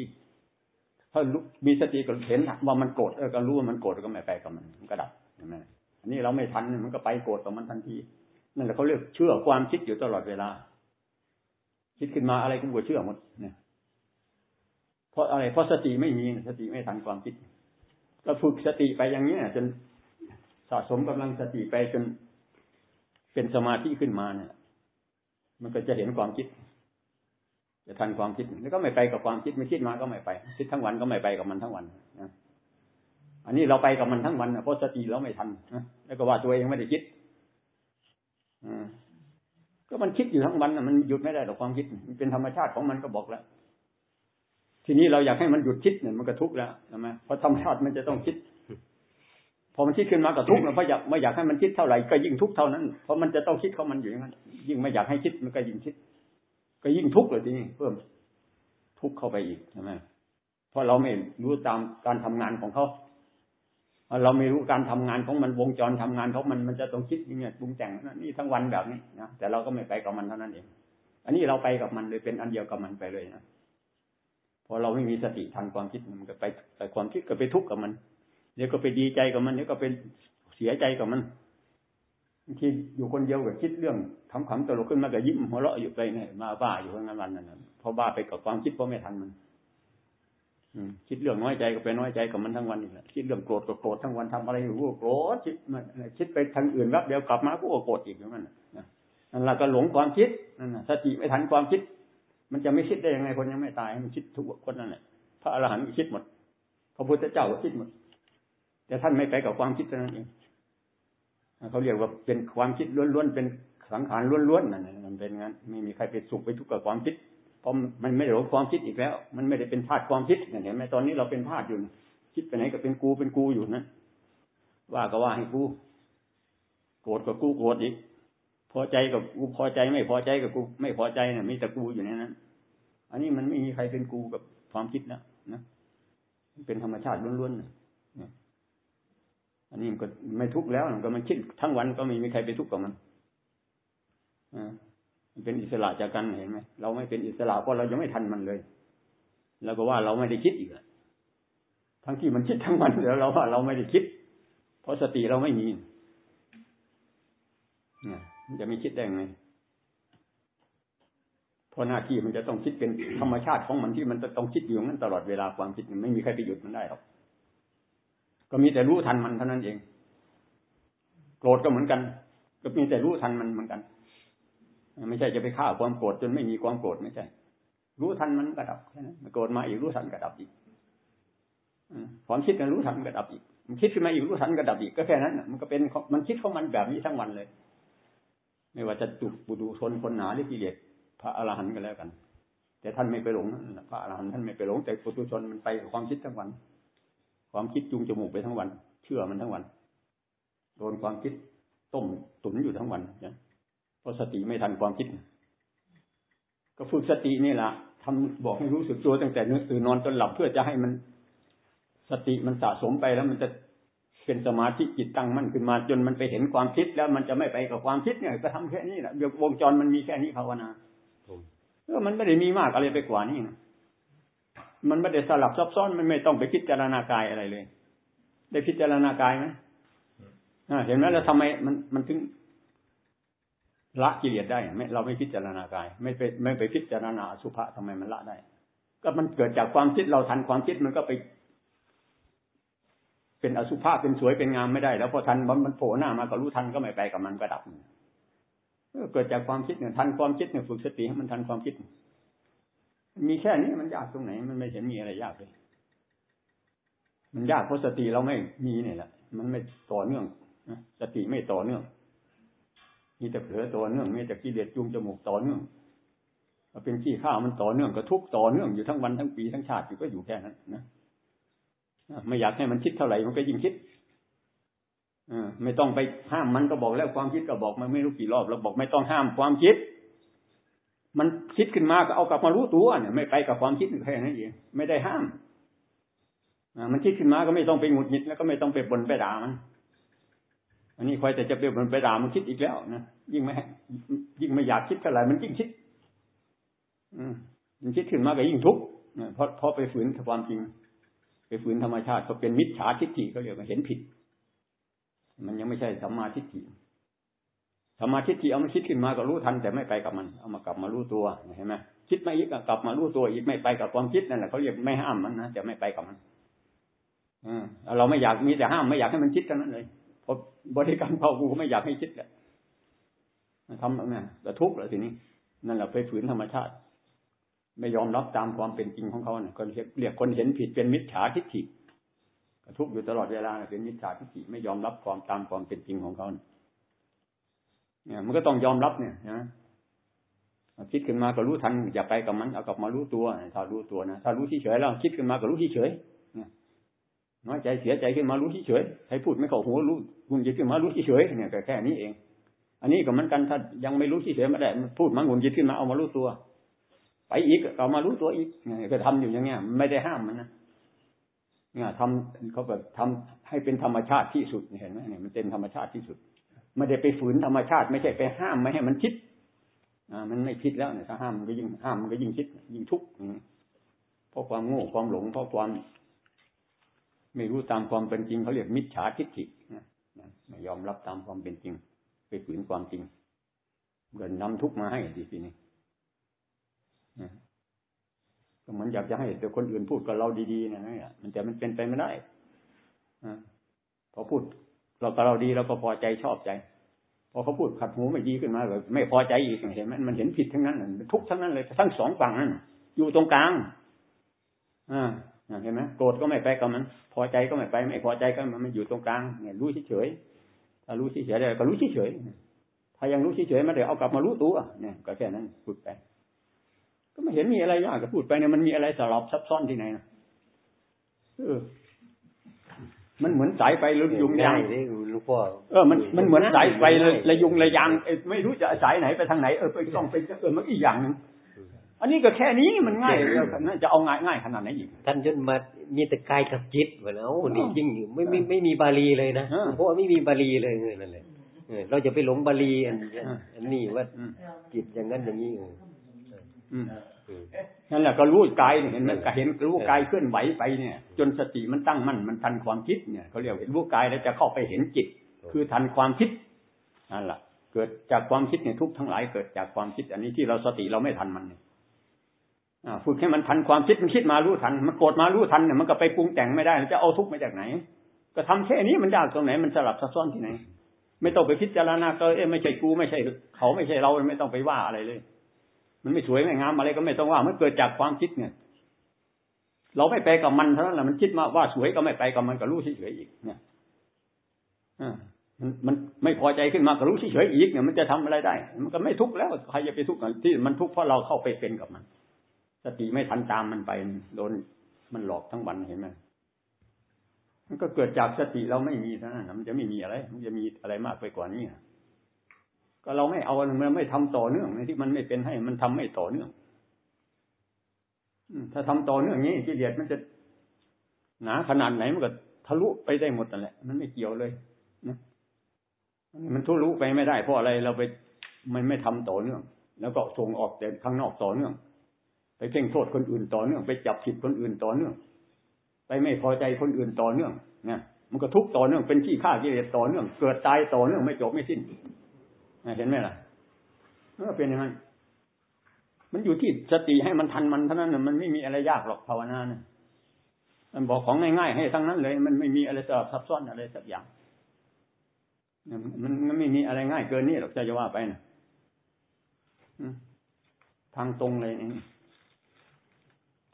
ถ้ามีสติก็เห็นว่ามันโกรธเออก็รู้ว่ามันโกรธก็ไม่ไปกับมันมันก็ดับใช่ไหมอันนี้เราไม่ทันมันก็ไปโกรธกับมันทันทีนั่นแหละเขาเรียกเชื่อความคิดอยู่ตลอดเวลา คิดขึ้นมาอะไรก็บวเชื่อหมดเนี่ยเพราะอะไรเพราะสติไม่มีสติไม่ทันความคิดก็ฝึกสติไปอย่างนี้จนสะสมกำลังสติไปจนเป็นสมาธิขึ้นมาเนี่ย มันก็จะเห็นความคิด จะทันความคิดแล้วก็ไม่ไปกับความคิดไม่คิดมาก็ไม่ไป คิดทั้งวันก็ไม่ไปกับมันทั้งวันนะอันนี้เราไปกับมันทั้งวันเพราะสติเราไม่ทันแล้วก็ว่าตัวเองไม่ได้คิดอก็มันคิดอยู่ทั้งวันมันหยุดไม่ได้หรอกความคิด มันเป็นธรรมชาติของมันก็บอกแล้ว ทีนี้เราอยากให้มันหยุดคิดเนี่ยมันก็ทุกข์แล้วใช่ไหมเพราะธรรมชาติมันจะต้องคิด พอมันคิดขึ้นมาก็ทุกข์แล้วเพราะอยากไม่อยากให้มันคิดเท่าไหร่ก็ยิ่งทุกข์เท่านั้น เพราะมันจะต้องคิดเขามันอยู่อย่างนั้นยิ่งไม่อยากให้คิดมันก็ยิ่งคิด ก็ยิ่งทุกข์เลยทีนี้เพิ่มทุกข์เข้าไปอีกใช่ไหมเพราะเราไม่รู้ตามการทำงานของเขาเราไม่รู้การทำงานของมันวงจรทำงานเของมันมันจะต้องคิดอย่างเงี้ยปรุงแต่งนี่ทั้งวันแบบนี้นะแต่เราก็ไม่ไปกับมันเท่านั้นเองอันนี้เราไปกับมันเลยเป็นอันเดียวกับมันไปเลยนะพอเราไม่มีสติทันความคิดมันก็ไปไปความคิดก็ไปทุกข์กับมันเดี๋ยวก็ไปดีใจกับมันเดี๋ยวก็ไปเสียใจกับมันบางทีอยู่คนเดียวก็คิดเรื่อง ขำๆตลกขึ้นมาก็ยิ้มหัวเราะอยู่ไปเนี่ยมาบ้าอยู่ทั้งนั้นวันนั้นพอบ้าไปกับความคิดเพราะไม่ทันมันคิดเรื่องน้อยใจก็ไปน้อยใจกับมันทั้งวันอีกแหละคิดเรื่องโกรธก็โกรธทั้งวันทำอะไรอยู่ก็โกรธคิดมันคิดไปทางอื่นแป๊บเดียวกลับมาก็โกรธอีกอย่างนั้นนั่นแหละก็หลงความคิดนั่นสติไม่ทันความคิด มันจะไม่คิดได้ยังไงคนยังไม่ตายมันคิดทุกคนนั่นแหละพระอรหันต์คิดหมดพระพุทธเจ้าก็คิดหมด แต่ท่านไม่ไปกับความคิดนั้นเองเขาเรียกว่าเป็นความคิดล้วนๆเป็น สังขารล้วนๆนั่นมันเป็นงั้น ไม่มีใครไปสุขไปทุกข์กับความคิด เพราะมันไม่หลงความคิดอีกแล้ว มันไม่ได้เป็นธาตุความคิดเห็นไหมตอนนี้เราเป็นธาตุอยู่ คิดไปไหนก็เป็นกูเป็นกูอยู่นะว่าก็ว่าให้กูโกรธกับกูโกรธอีก พอใจกับกูพอใจไม่พอใจกับกูไม่พอใจเนี่ยมีแต่กูอยู่ในนั้นอันนี้มันไม่มีใครเป็นกูกับความคิดแล้วนะเป็นธรรมชาติล้วนๆนะอันนี้มันก็ไม่ทุกข์แล้วมันก็มันคิดทั้งวันก็ไม่มีใครไปทุกข์กับมัน อ่าเป็นอิสระจากกันเห็นไหมเราไม่เป็นอิสระเพราะเรายังไม่ทันมันเลยแล้วก็ว่าเราไม่ได้คิดอีกทั้งที่มันคิดทั้งวันเดี๋ยวเราว่าเราไม่ได้คิด เพราะสติเราไม่มีเนี่ยมันจะไม่คิดได้ไงเพราะหน้าที่มันจะต้องคิดเป็นธรรมชาติของมันที่มันจะต้องคิดอยู่นั้นตลอดเวลาความคิดมันไม่มีใครไปหยุดมันได้หรอกก็มีแต่รู้ทันมันเท่านั้นเอง โกรธก็เหมือนกัน ก็มีแต่รู้ทันมันเหมือนกัน ไม่ใช่จะไปฆ่าความโกรธจนไม่มีความโกรธไม่ใช่ รู้ทันมันกระดับแค่นั้นโกรธมาอีกรู้ทันกระดับอีกความคิดกันรู้ทันกระดับอีก มันคิดขึ้นมาอีกรู้ทันกระดับอีกก็แค่นั้นมันก็เป็นมันคิดของมันแบบนี้ทั้งวันเลย ไม่ว่าจะจุบุดูชนคนหนาหรือกิเลสพระอรหันต์ก็แล้วกัน แต่ท่านไม่ไปหลงพระอรหันต์ท่านไม่ไปหลงแต่ปุถุชนมันไปกับความคิดทั้งวัน ความคิดจุงจมูกไปทั้งวัน เชื่อมันทั้งวันโดนความคิดต้มตุ๋นอยู่ทั้งวันนะ เพราะสติไม่ทันความคิด ก็ฝึกสตินี่แหละทำบอกให้รู้สึกตัวตั้งแต่ตื่นนอนจนหลับเพื่อจะให้มัน สติมันสะสมไปแล้วมันจะเป็นสมาธิจิตตั้งมั่นขึ้นมาจนมันไปเห็นความคิดแล้วมันจะไม่ไปกับความคิดเนี่ยก็ทำแค่นี้แหละวงจรมันมีแค่นี้ภาวนาเออมันไม่ได้มีมากอะไรไปกว่านี้นะมันไม่ได้สลับซับซ้อนมันไม่ต้องไปพิจารณากายอะไรเลย ได้พิจารณากายไหมเห็นไหมแล้วทำไมมันมันถึง ละกิเลสได้ไม่เราไม่พิจารณากาย ไม่ไปไม่ไปพิจารณาสุภะทำไมมันละได้ ก็มันเกิดจากความคิดเราทันความคิดมันก็ไป เป็นอสุภะเป็นสวยเป็นงามไม่ได้ แล้วพอทันมันโผล่หน้ามาก็รู้ทันก็ไม่ไปกับมันก็ดับเกิดจากความคิดเนี่ยทันความคิดเนี่ยฝึกสติให้มันทันความคิด มีแค่นี้มันยากตรงไหน มันไม่เห็นมีอะไรยากเลยมันยากเพราะสติเราไม่มีเนี่ยแหละมันไม่ต่อเนื่องสติไม่ต่อเนื่อง มีแต่เผลอต่อเนื่องมีแต่กิเลสจุงจมูกต่อเนื่องเป็นขี้ข้าวมันต่อเนื่องก็ทุกต่อเนื่องอยู่ทั้งวันทั้งปีทั้งชาติอยู่ก็อยู่แค่นั้นนะไม่อยากให้มันคิดเท่าไหร่มันก็ยิ่งคิดอไม่ต้องไปห้ามมันก็บอกแล้วความคิดก็บอกมันไม่รู้กี่รอบเราบอกไม่ต้องห้ามความคิด มันคิดขึ้นมาก็เอากลับมารู้ตัวเนี่ย ไม่ไปกับความคิดแค่นั้นเองไม่ได้ห้ามมันคิดขึ้นมาก็ไม่ต้องไปหงุดหงิดแล้วก็ไม่ต้องไปบ่นไปด่ามัน อันนี้คอยแต่จะเปรียบมันไปด่ามันคิดอีกแล้วนะยิ่งไม่ยิ่งไม่อยากคิดเท่าไหร่มันยิ่งคิด อืมมันคิดขึ้นมาก็ยิ่งทุกข์เพราะเพราะไปฝืนความจริง ไปฝืนธรรมชาติก็เป็นมิจฉาทิฏฐิก็เรียกว่าเห็นผิด มันยังไม่ใช่สัมมาทิฏฐิสัมมาทิฏฐิเอามันคิดขึ้นมาก็รู้ทันแต่ไม่ไปกับมัน เอามากลับมารู้ตัวเห็นไหมคิดไม่อีกกลับมารู้ตัวอีกไม่ไปกับความคิดนั่นแหละเขาเรียกไม่ห้ามมันนะแต่ไม่ไปกับมัน อืมเราไม่อยากมีแต่ห้ามไม่อยากให้มันคิดเท่านั้นเลย บริกรรมเขากูไม่อยากให้คิดแหละทำแบบนั้นแต่ทุกข์แล้วทีนี้ นั่นแหละไปฝืนธรรมชาติ ไม่ยอมรับตามความเป็นจริงของเขาเนี่ยก็เรียกคนเห็นผิดเป็นมิจฉาทิฏฐิทุกข์อยู่ตลอดเวลาเป็นมิจฉาทิฏฐิไม่ยอมรับความตามความเป็นจริงของเขาเนี่ย มันก็ต้องยอมรับเนี่ยนะคิดขึ้นมาก็รู้ทันอย่าไปกับมันเอากลับมารู้ตัวถ้ารู้ตัวนะถ้ารู้เฉยแล้วคิดขึ้นมาก็รู้เฉย น้อยใจเสียใจขึ้นมารู้เฉยให้พูดไม่เข้าหูรู้หุ่นยิดขึ้นมารู้เฉยเนี่ยแค่นี้เอง อันนี้ก็เหมือนกันถ้ายังไม่รู้เฉยไม่ได้พูดมันหุ่นยิดขึ้นมาเอามารู้ตัว ไปอีกเอามารู้ตัวอีกเนี่ยก็ทำอยู่อย่างเงี้ย ไม่ได้ห้ามมันนะเนี่ยทำเขาแบบทำให้เป็นธรรมชาติที่สุดเห็นไหมเนี่ยมันเป็นธรรมชาติที่สุดไม่ได้ไปฝืนธรรมชาติ ไม่ใช่ไปห้ามไม่ให้มันคิดอ่ามันไม่คิดแล้วเนี่ยถ้าห้ามมันก็ยิ่งห้ามมันก็ยิ่งคิด ยิ่งทุกข์เพราะความโง่ความหลงเพราะความ ไม่รู้ตามความเป็นจริงเขาเรียกมิจฉาทิฏฐิไม่ยอมรับตามความเป็นจริง ไปฝืนความจริงเกินนำทุกมาให้ดีทีนี้ก็เหมือนอยากจะให้แต่คนอื่นพูดกับเราดีๆนะเนี่ยมันแต่มันเป็นไปไม่ได้อพอพูดเรากับเราดีเราก็พอใจชอบใจ พอเขาพูดขัดหูไม่ดีขึ้นมาแบบไม่พอใจอีกเห็นไหมมันเห็นผิดทั้งนั้นทุกทั้งนั้นเลยทั้งสองฝั่งนั้นอยู่ตรงกลาง อ่า เห็นไหมโกรธก็ไม่ไปกับมัน พอใจก็ไม่ไป ไม่พอใจก็มันอยู่ตรงกลางเนี่ยรู้เฉยๆถ้ารู้เฉยๆได้ก็รู้เฉยๆถ้ายังรู้เฉยๆมาเดี๋ยวเอากลับมารู้ตัวเนี่ย ก็แค่นั้นพูดไป ก็ไม่เห็นมีอะไรยากก็พูดไปเนี่ยมันมีอะไรสลับซับซ้อนที่ไหนนะเออมันเหมือนสายไฟระยุงยางลูกพ่อเออมันมันเหมือนสายไฟระยุงระยางไม่รู้จะสายไหนไปทางไหนเออไปต้องไปเออมันอีกอย่างนึง อันนี้ก็แค่นี้มันง่ายน่าจะเอาง่ายง่ายขนาดไหนอีก ท่านจนมามีแต่กายกับจิตเหมือนเอานี่ยิ่งไม่ไม่ไม่มีบาลีเลยนะเพราะว่าไม่มีบาลีเลยนั่นแหละเราจะไปหลงบาลีอันอันนี้ว่าจิตอย่างนั้นอย่างนี้นั่นแหละก็รู้กายเห็นไหมเห็นรู้กายเคลื่อนไหวไปเนี่ย จนสติมันตั้งมั่นมันทันความคิดเนี่ยเขาเรียกเห็นรู้กายแล้วจะเข้าไปเห็นจิต คือทันความคิดนั่นแหละเกิดจากความคิดเนี่ยทุกทั้งหลายเกิดจากความคิด อันนี้ที่เราสติเราไม่ทันมันเนี่ย ฝึกให้มันทันความคิดมันคิดมารู้ทัน มันโกรธมารู้ทันเนี่ยมันก็ไปปรุงแต่งไม่ได้จะเอาทุกข์มาจากไหน ก็ทำแค่นี้มันยากตรงไหนมันสลับซับซ้อนที่ไหน ไม่ต้องไปพิจารณาก็เอ้ไม่ใช่กูไม่ใช่ เขาไม่ใช่เราไม่ต้องไปว่าอะไรเลย มันไม่สวยไม่งามอะไรก็ไม่ต้องว่ามันเกิดจากความคิดเนี่ย เราไม่ไปกับมันเท่านั้นแหละมันคิดมาว่าสวยก็ไม่ไปกับมันก็รู้เฉยๆอีกเนี่ยอ่ามันมันไม่พอใจขึ้นมาก็รู้เฉยๆอีกเนี่ยมันจะทำอะไรได้ มันก็ไม่ทุกข์แล้วใครจะไปทุกข์ที่มันทุกข์เพราะเราเข้าไปเป็นกับมัน สติไม่ทันตามมันไปโดนมันหลอกทั้งวันเห็นไหมมันก็เกิดจากสติเราไม่มีเท่านั้นมันจะไม่มีอะไร มันจะมีอะไรมากไปกว่านี้ก็เราไม่เอามันไม่ทำต่อเนื่องในที่มันไม่เป็นให้มันทำไม่ต่อเนื่องถ้าทำต่อเนื่องนี้กิเลสมันจะหนาขนาดไหนมันก็ทะลุไปได้หมดนั่นแหละ มันไม่เกี่ยวเลยนะมันทะลุไปไม่ได้เพราะอะไรเราไปมันไม่ทำต่อเนื่อง แล้วก็ส่งออกแต่ข้างนอกต่อเนื่อง ไปเพ่งโทษคนอื่นต่อเนื่อง ไปจับผิดคนอื่นต่อเนื่อง ไปไม่พอใจคนอื่นต่อเนื่องเนี่ยมันก็ทุกต่อเนื่องเป็นที่ฆ่ากิเลสต่อเนื่อง เกิดตายต่อเนื่องไม่จบไม่สิ้นเห็นไหมล่ะมันก็เป็นอย่างนั้นมันอยู่ที่สติให้มันทันมันเท่านั้นมันไม่มีอะไรยากหรอกภาวนาเนี่ยมันบอกของง่ายๆให้ทั้งนั้นเลย มันไม่มีอะไรซับซ้อนอะไรสักอย่างมันมันไม่มีอะไรง่ายเกินนี่หรอกจะว่าไปนะทางตรงเลยนี่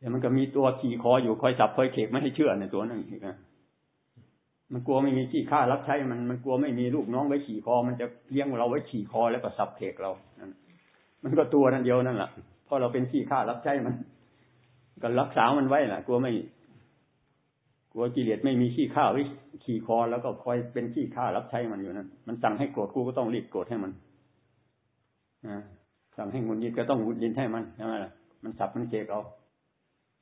แต่มันก็มีตัวขี่คออยู่คอยสับคอยเขกไม่ให้เชื่อในตัวนั่นอีกนะมันกลัวไม่มีขี้ข้ารับใช้มันมันกลัวไม่มีลูกน้องไว้ขี่คอ มันจะเลี้ยงเราไว้ขี่คอแล้วก็สับเขกเรามันก็ตัวนั่นเดียวนั่นแหละเพราะเราเป็นขี้ข้ารับใช้มัน ก็รักษามันไว้แหละกลัวไม่กลัวกิเลสไม่มีขี้ข้าไว้ขี่คอแล้วก็คอยเป็นขี้ข้ารับใช้มันอยู่นั่นมันสั่งให้โกรธกูก็ต้องรีบโกรธให้มันอ่าสั่งให้งุนยินก็ต้องงุนยินให้มันใช่ไหมล่ะมันสับมันเกกเอา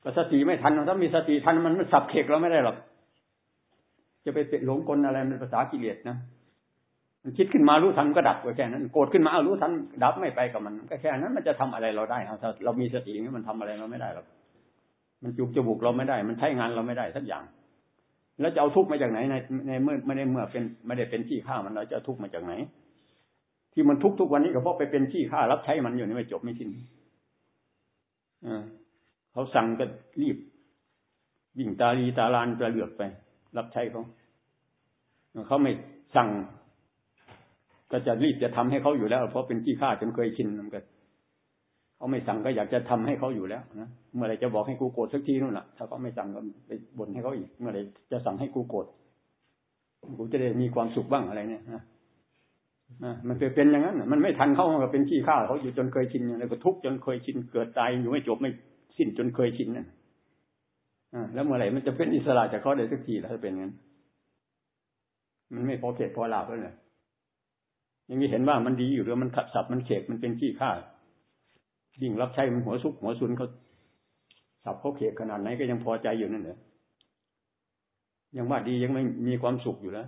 ก็สติไม่ทันถ้ามีสติทันมันมันสับเขกเราไม่ได้หรอกจะไปหลงกลอะไรมันภาษากิเลสนะมันคิดขึ้นมารู้ทันก็ดับก็แค่นั้นโกรธขึ้นมาเอารู้ทันดับไม่ไปกับมันก็แค่นั้น มันจะทำอะไรเราได้ถ้าเรามีสตินี้มันทำอะไรเราไม่ได้หรอกมันจุกจบุกเราไม่ได้ มันใช้งานเราไม่ได้สักอย่าง แล้วจะเอาทุกข์มาจากไหนในในเมื่อไม่ได้เมื่อเป็นไม่ได้เป็นที่ข้ามันเราจะทุกข์มาจากไหน ที่มันทุกทุกวันนี้ก็เพราะไปเป็นที่ข้ารับใช้มันอยู่นี่ไม่จบไม่สิ้นอ่า เขาสั่งก็รีบ วิ่งตาลีตาลานกระเลือกไป รับใช้เขาเขาไม่สั่ง ก็จะรีบจะทำให้เขาอยู่แล้ว เพราะเป็นที่ข้าจนเคยชินมันก็เขาไม่สั่งก็อยากจะทำให้เขาอยู่แล้วนะเมื่อไรจะบอกให้กูโกรธสักทีนู่นแหละถ้าเขาไม่สั่งก็ไปบ่นให้เขาอีก เมื่อไรจะสั่งให้กูโกรธกูจะได้มีความสุขบ้างอะไรเนี่ยนะมันเคยเป็นอย่างนั้น มันไม่ทันเขาก็เป็นขี้ข้าเขาอยู่จนเคยชินแล้วก็ทุกข์จนเคยชินเกิดตายอยู่ไม่จบไม่ สิ้นจนเคยชินนั่นแล้วเมื่อไหร่มันจะเป็นอิสระจากเขาได้สักทีแล้วถ้าเป็นงั้น มันไม่พอเขตพอลาบแล้วเลยยังมีเห็นว่ามันดีอยู่หรือมันขัดสับมันเขกมันเป็นขี้ข้ายิ่งรับใช้มันหัวซุกหัวซุนเขาสับเขาเขกขนาดไหนก็ยังพอใจอยู่นั่นเหรอยังว่าดียังไม่มีความสุขอยู่แล้ว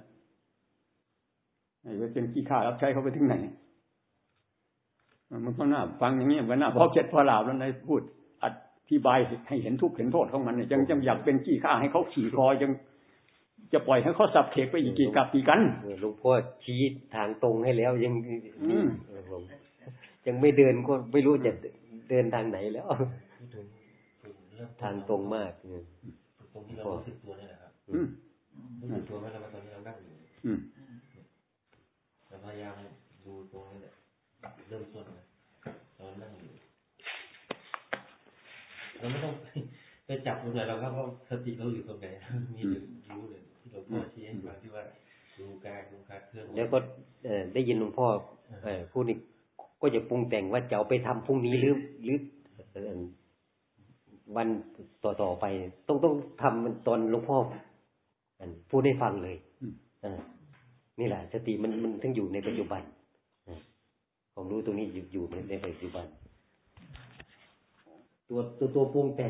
ไอ้เป็นขี้ข้ารับใช้เขาไปถึงไหนมันก็น่าฟังอย่างนี้ยมันน่าพอเข็ดพอลาบแล้วนายพูด ธิบายให้เห็นทุกข์เห็นโทษของมันเนี่ยยังยังอยากเป็นขี้ข้าให้เขาขี่คอยังจะปล่อยให้เขาสับเขกไปอีกกี่กับกี่กันหลวงพ่อชี้ทางตรงให้แล้วยังยังไม่เดินก็ไม่รู้จะเดินทางไหนแล้ว ทางตรงมากตรงที่เรารู้สึกตัวนี่แหละครับรู้สึกตัวไหมเราตอนนี้เรานั่งอยู่เราพยายามดูตรงนี้แหละเริ่มต้นนะเรานั่งอยู่ เราไม่ต้องไปจับตรงไหนเราครับว่าสติเราอยู่ตรงไหนมีรู้เลยที่หลวงพ่อชี้ให้ฟังที่ว่าดูกายดูการเคลื่อนแล้วก็ได้ยินหลวงพ่อพูดนี่ก็จะปรุงแต่งว่าจะเอาไปทำพรุ่งนี้หรือหรือวันต่อต่อไป ต้องต้องทำตอนหลวงพ่อพูดให้ฟังเลยอนี่แหละสติมันมันต้องอยู่ในปัจจุบันความรู้ตรงนี้อยู่อยู่ในปัจจุบัน ตัวตัวตัวปรุงแต่ง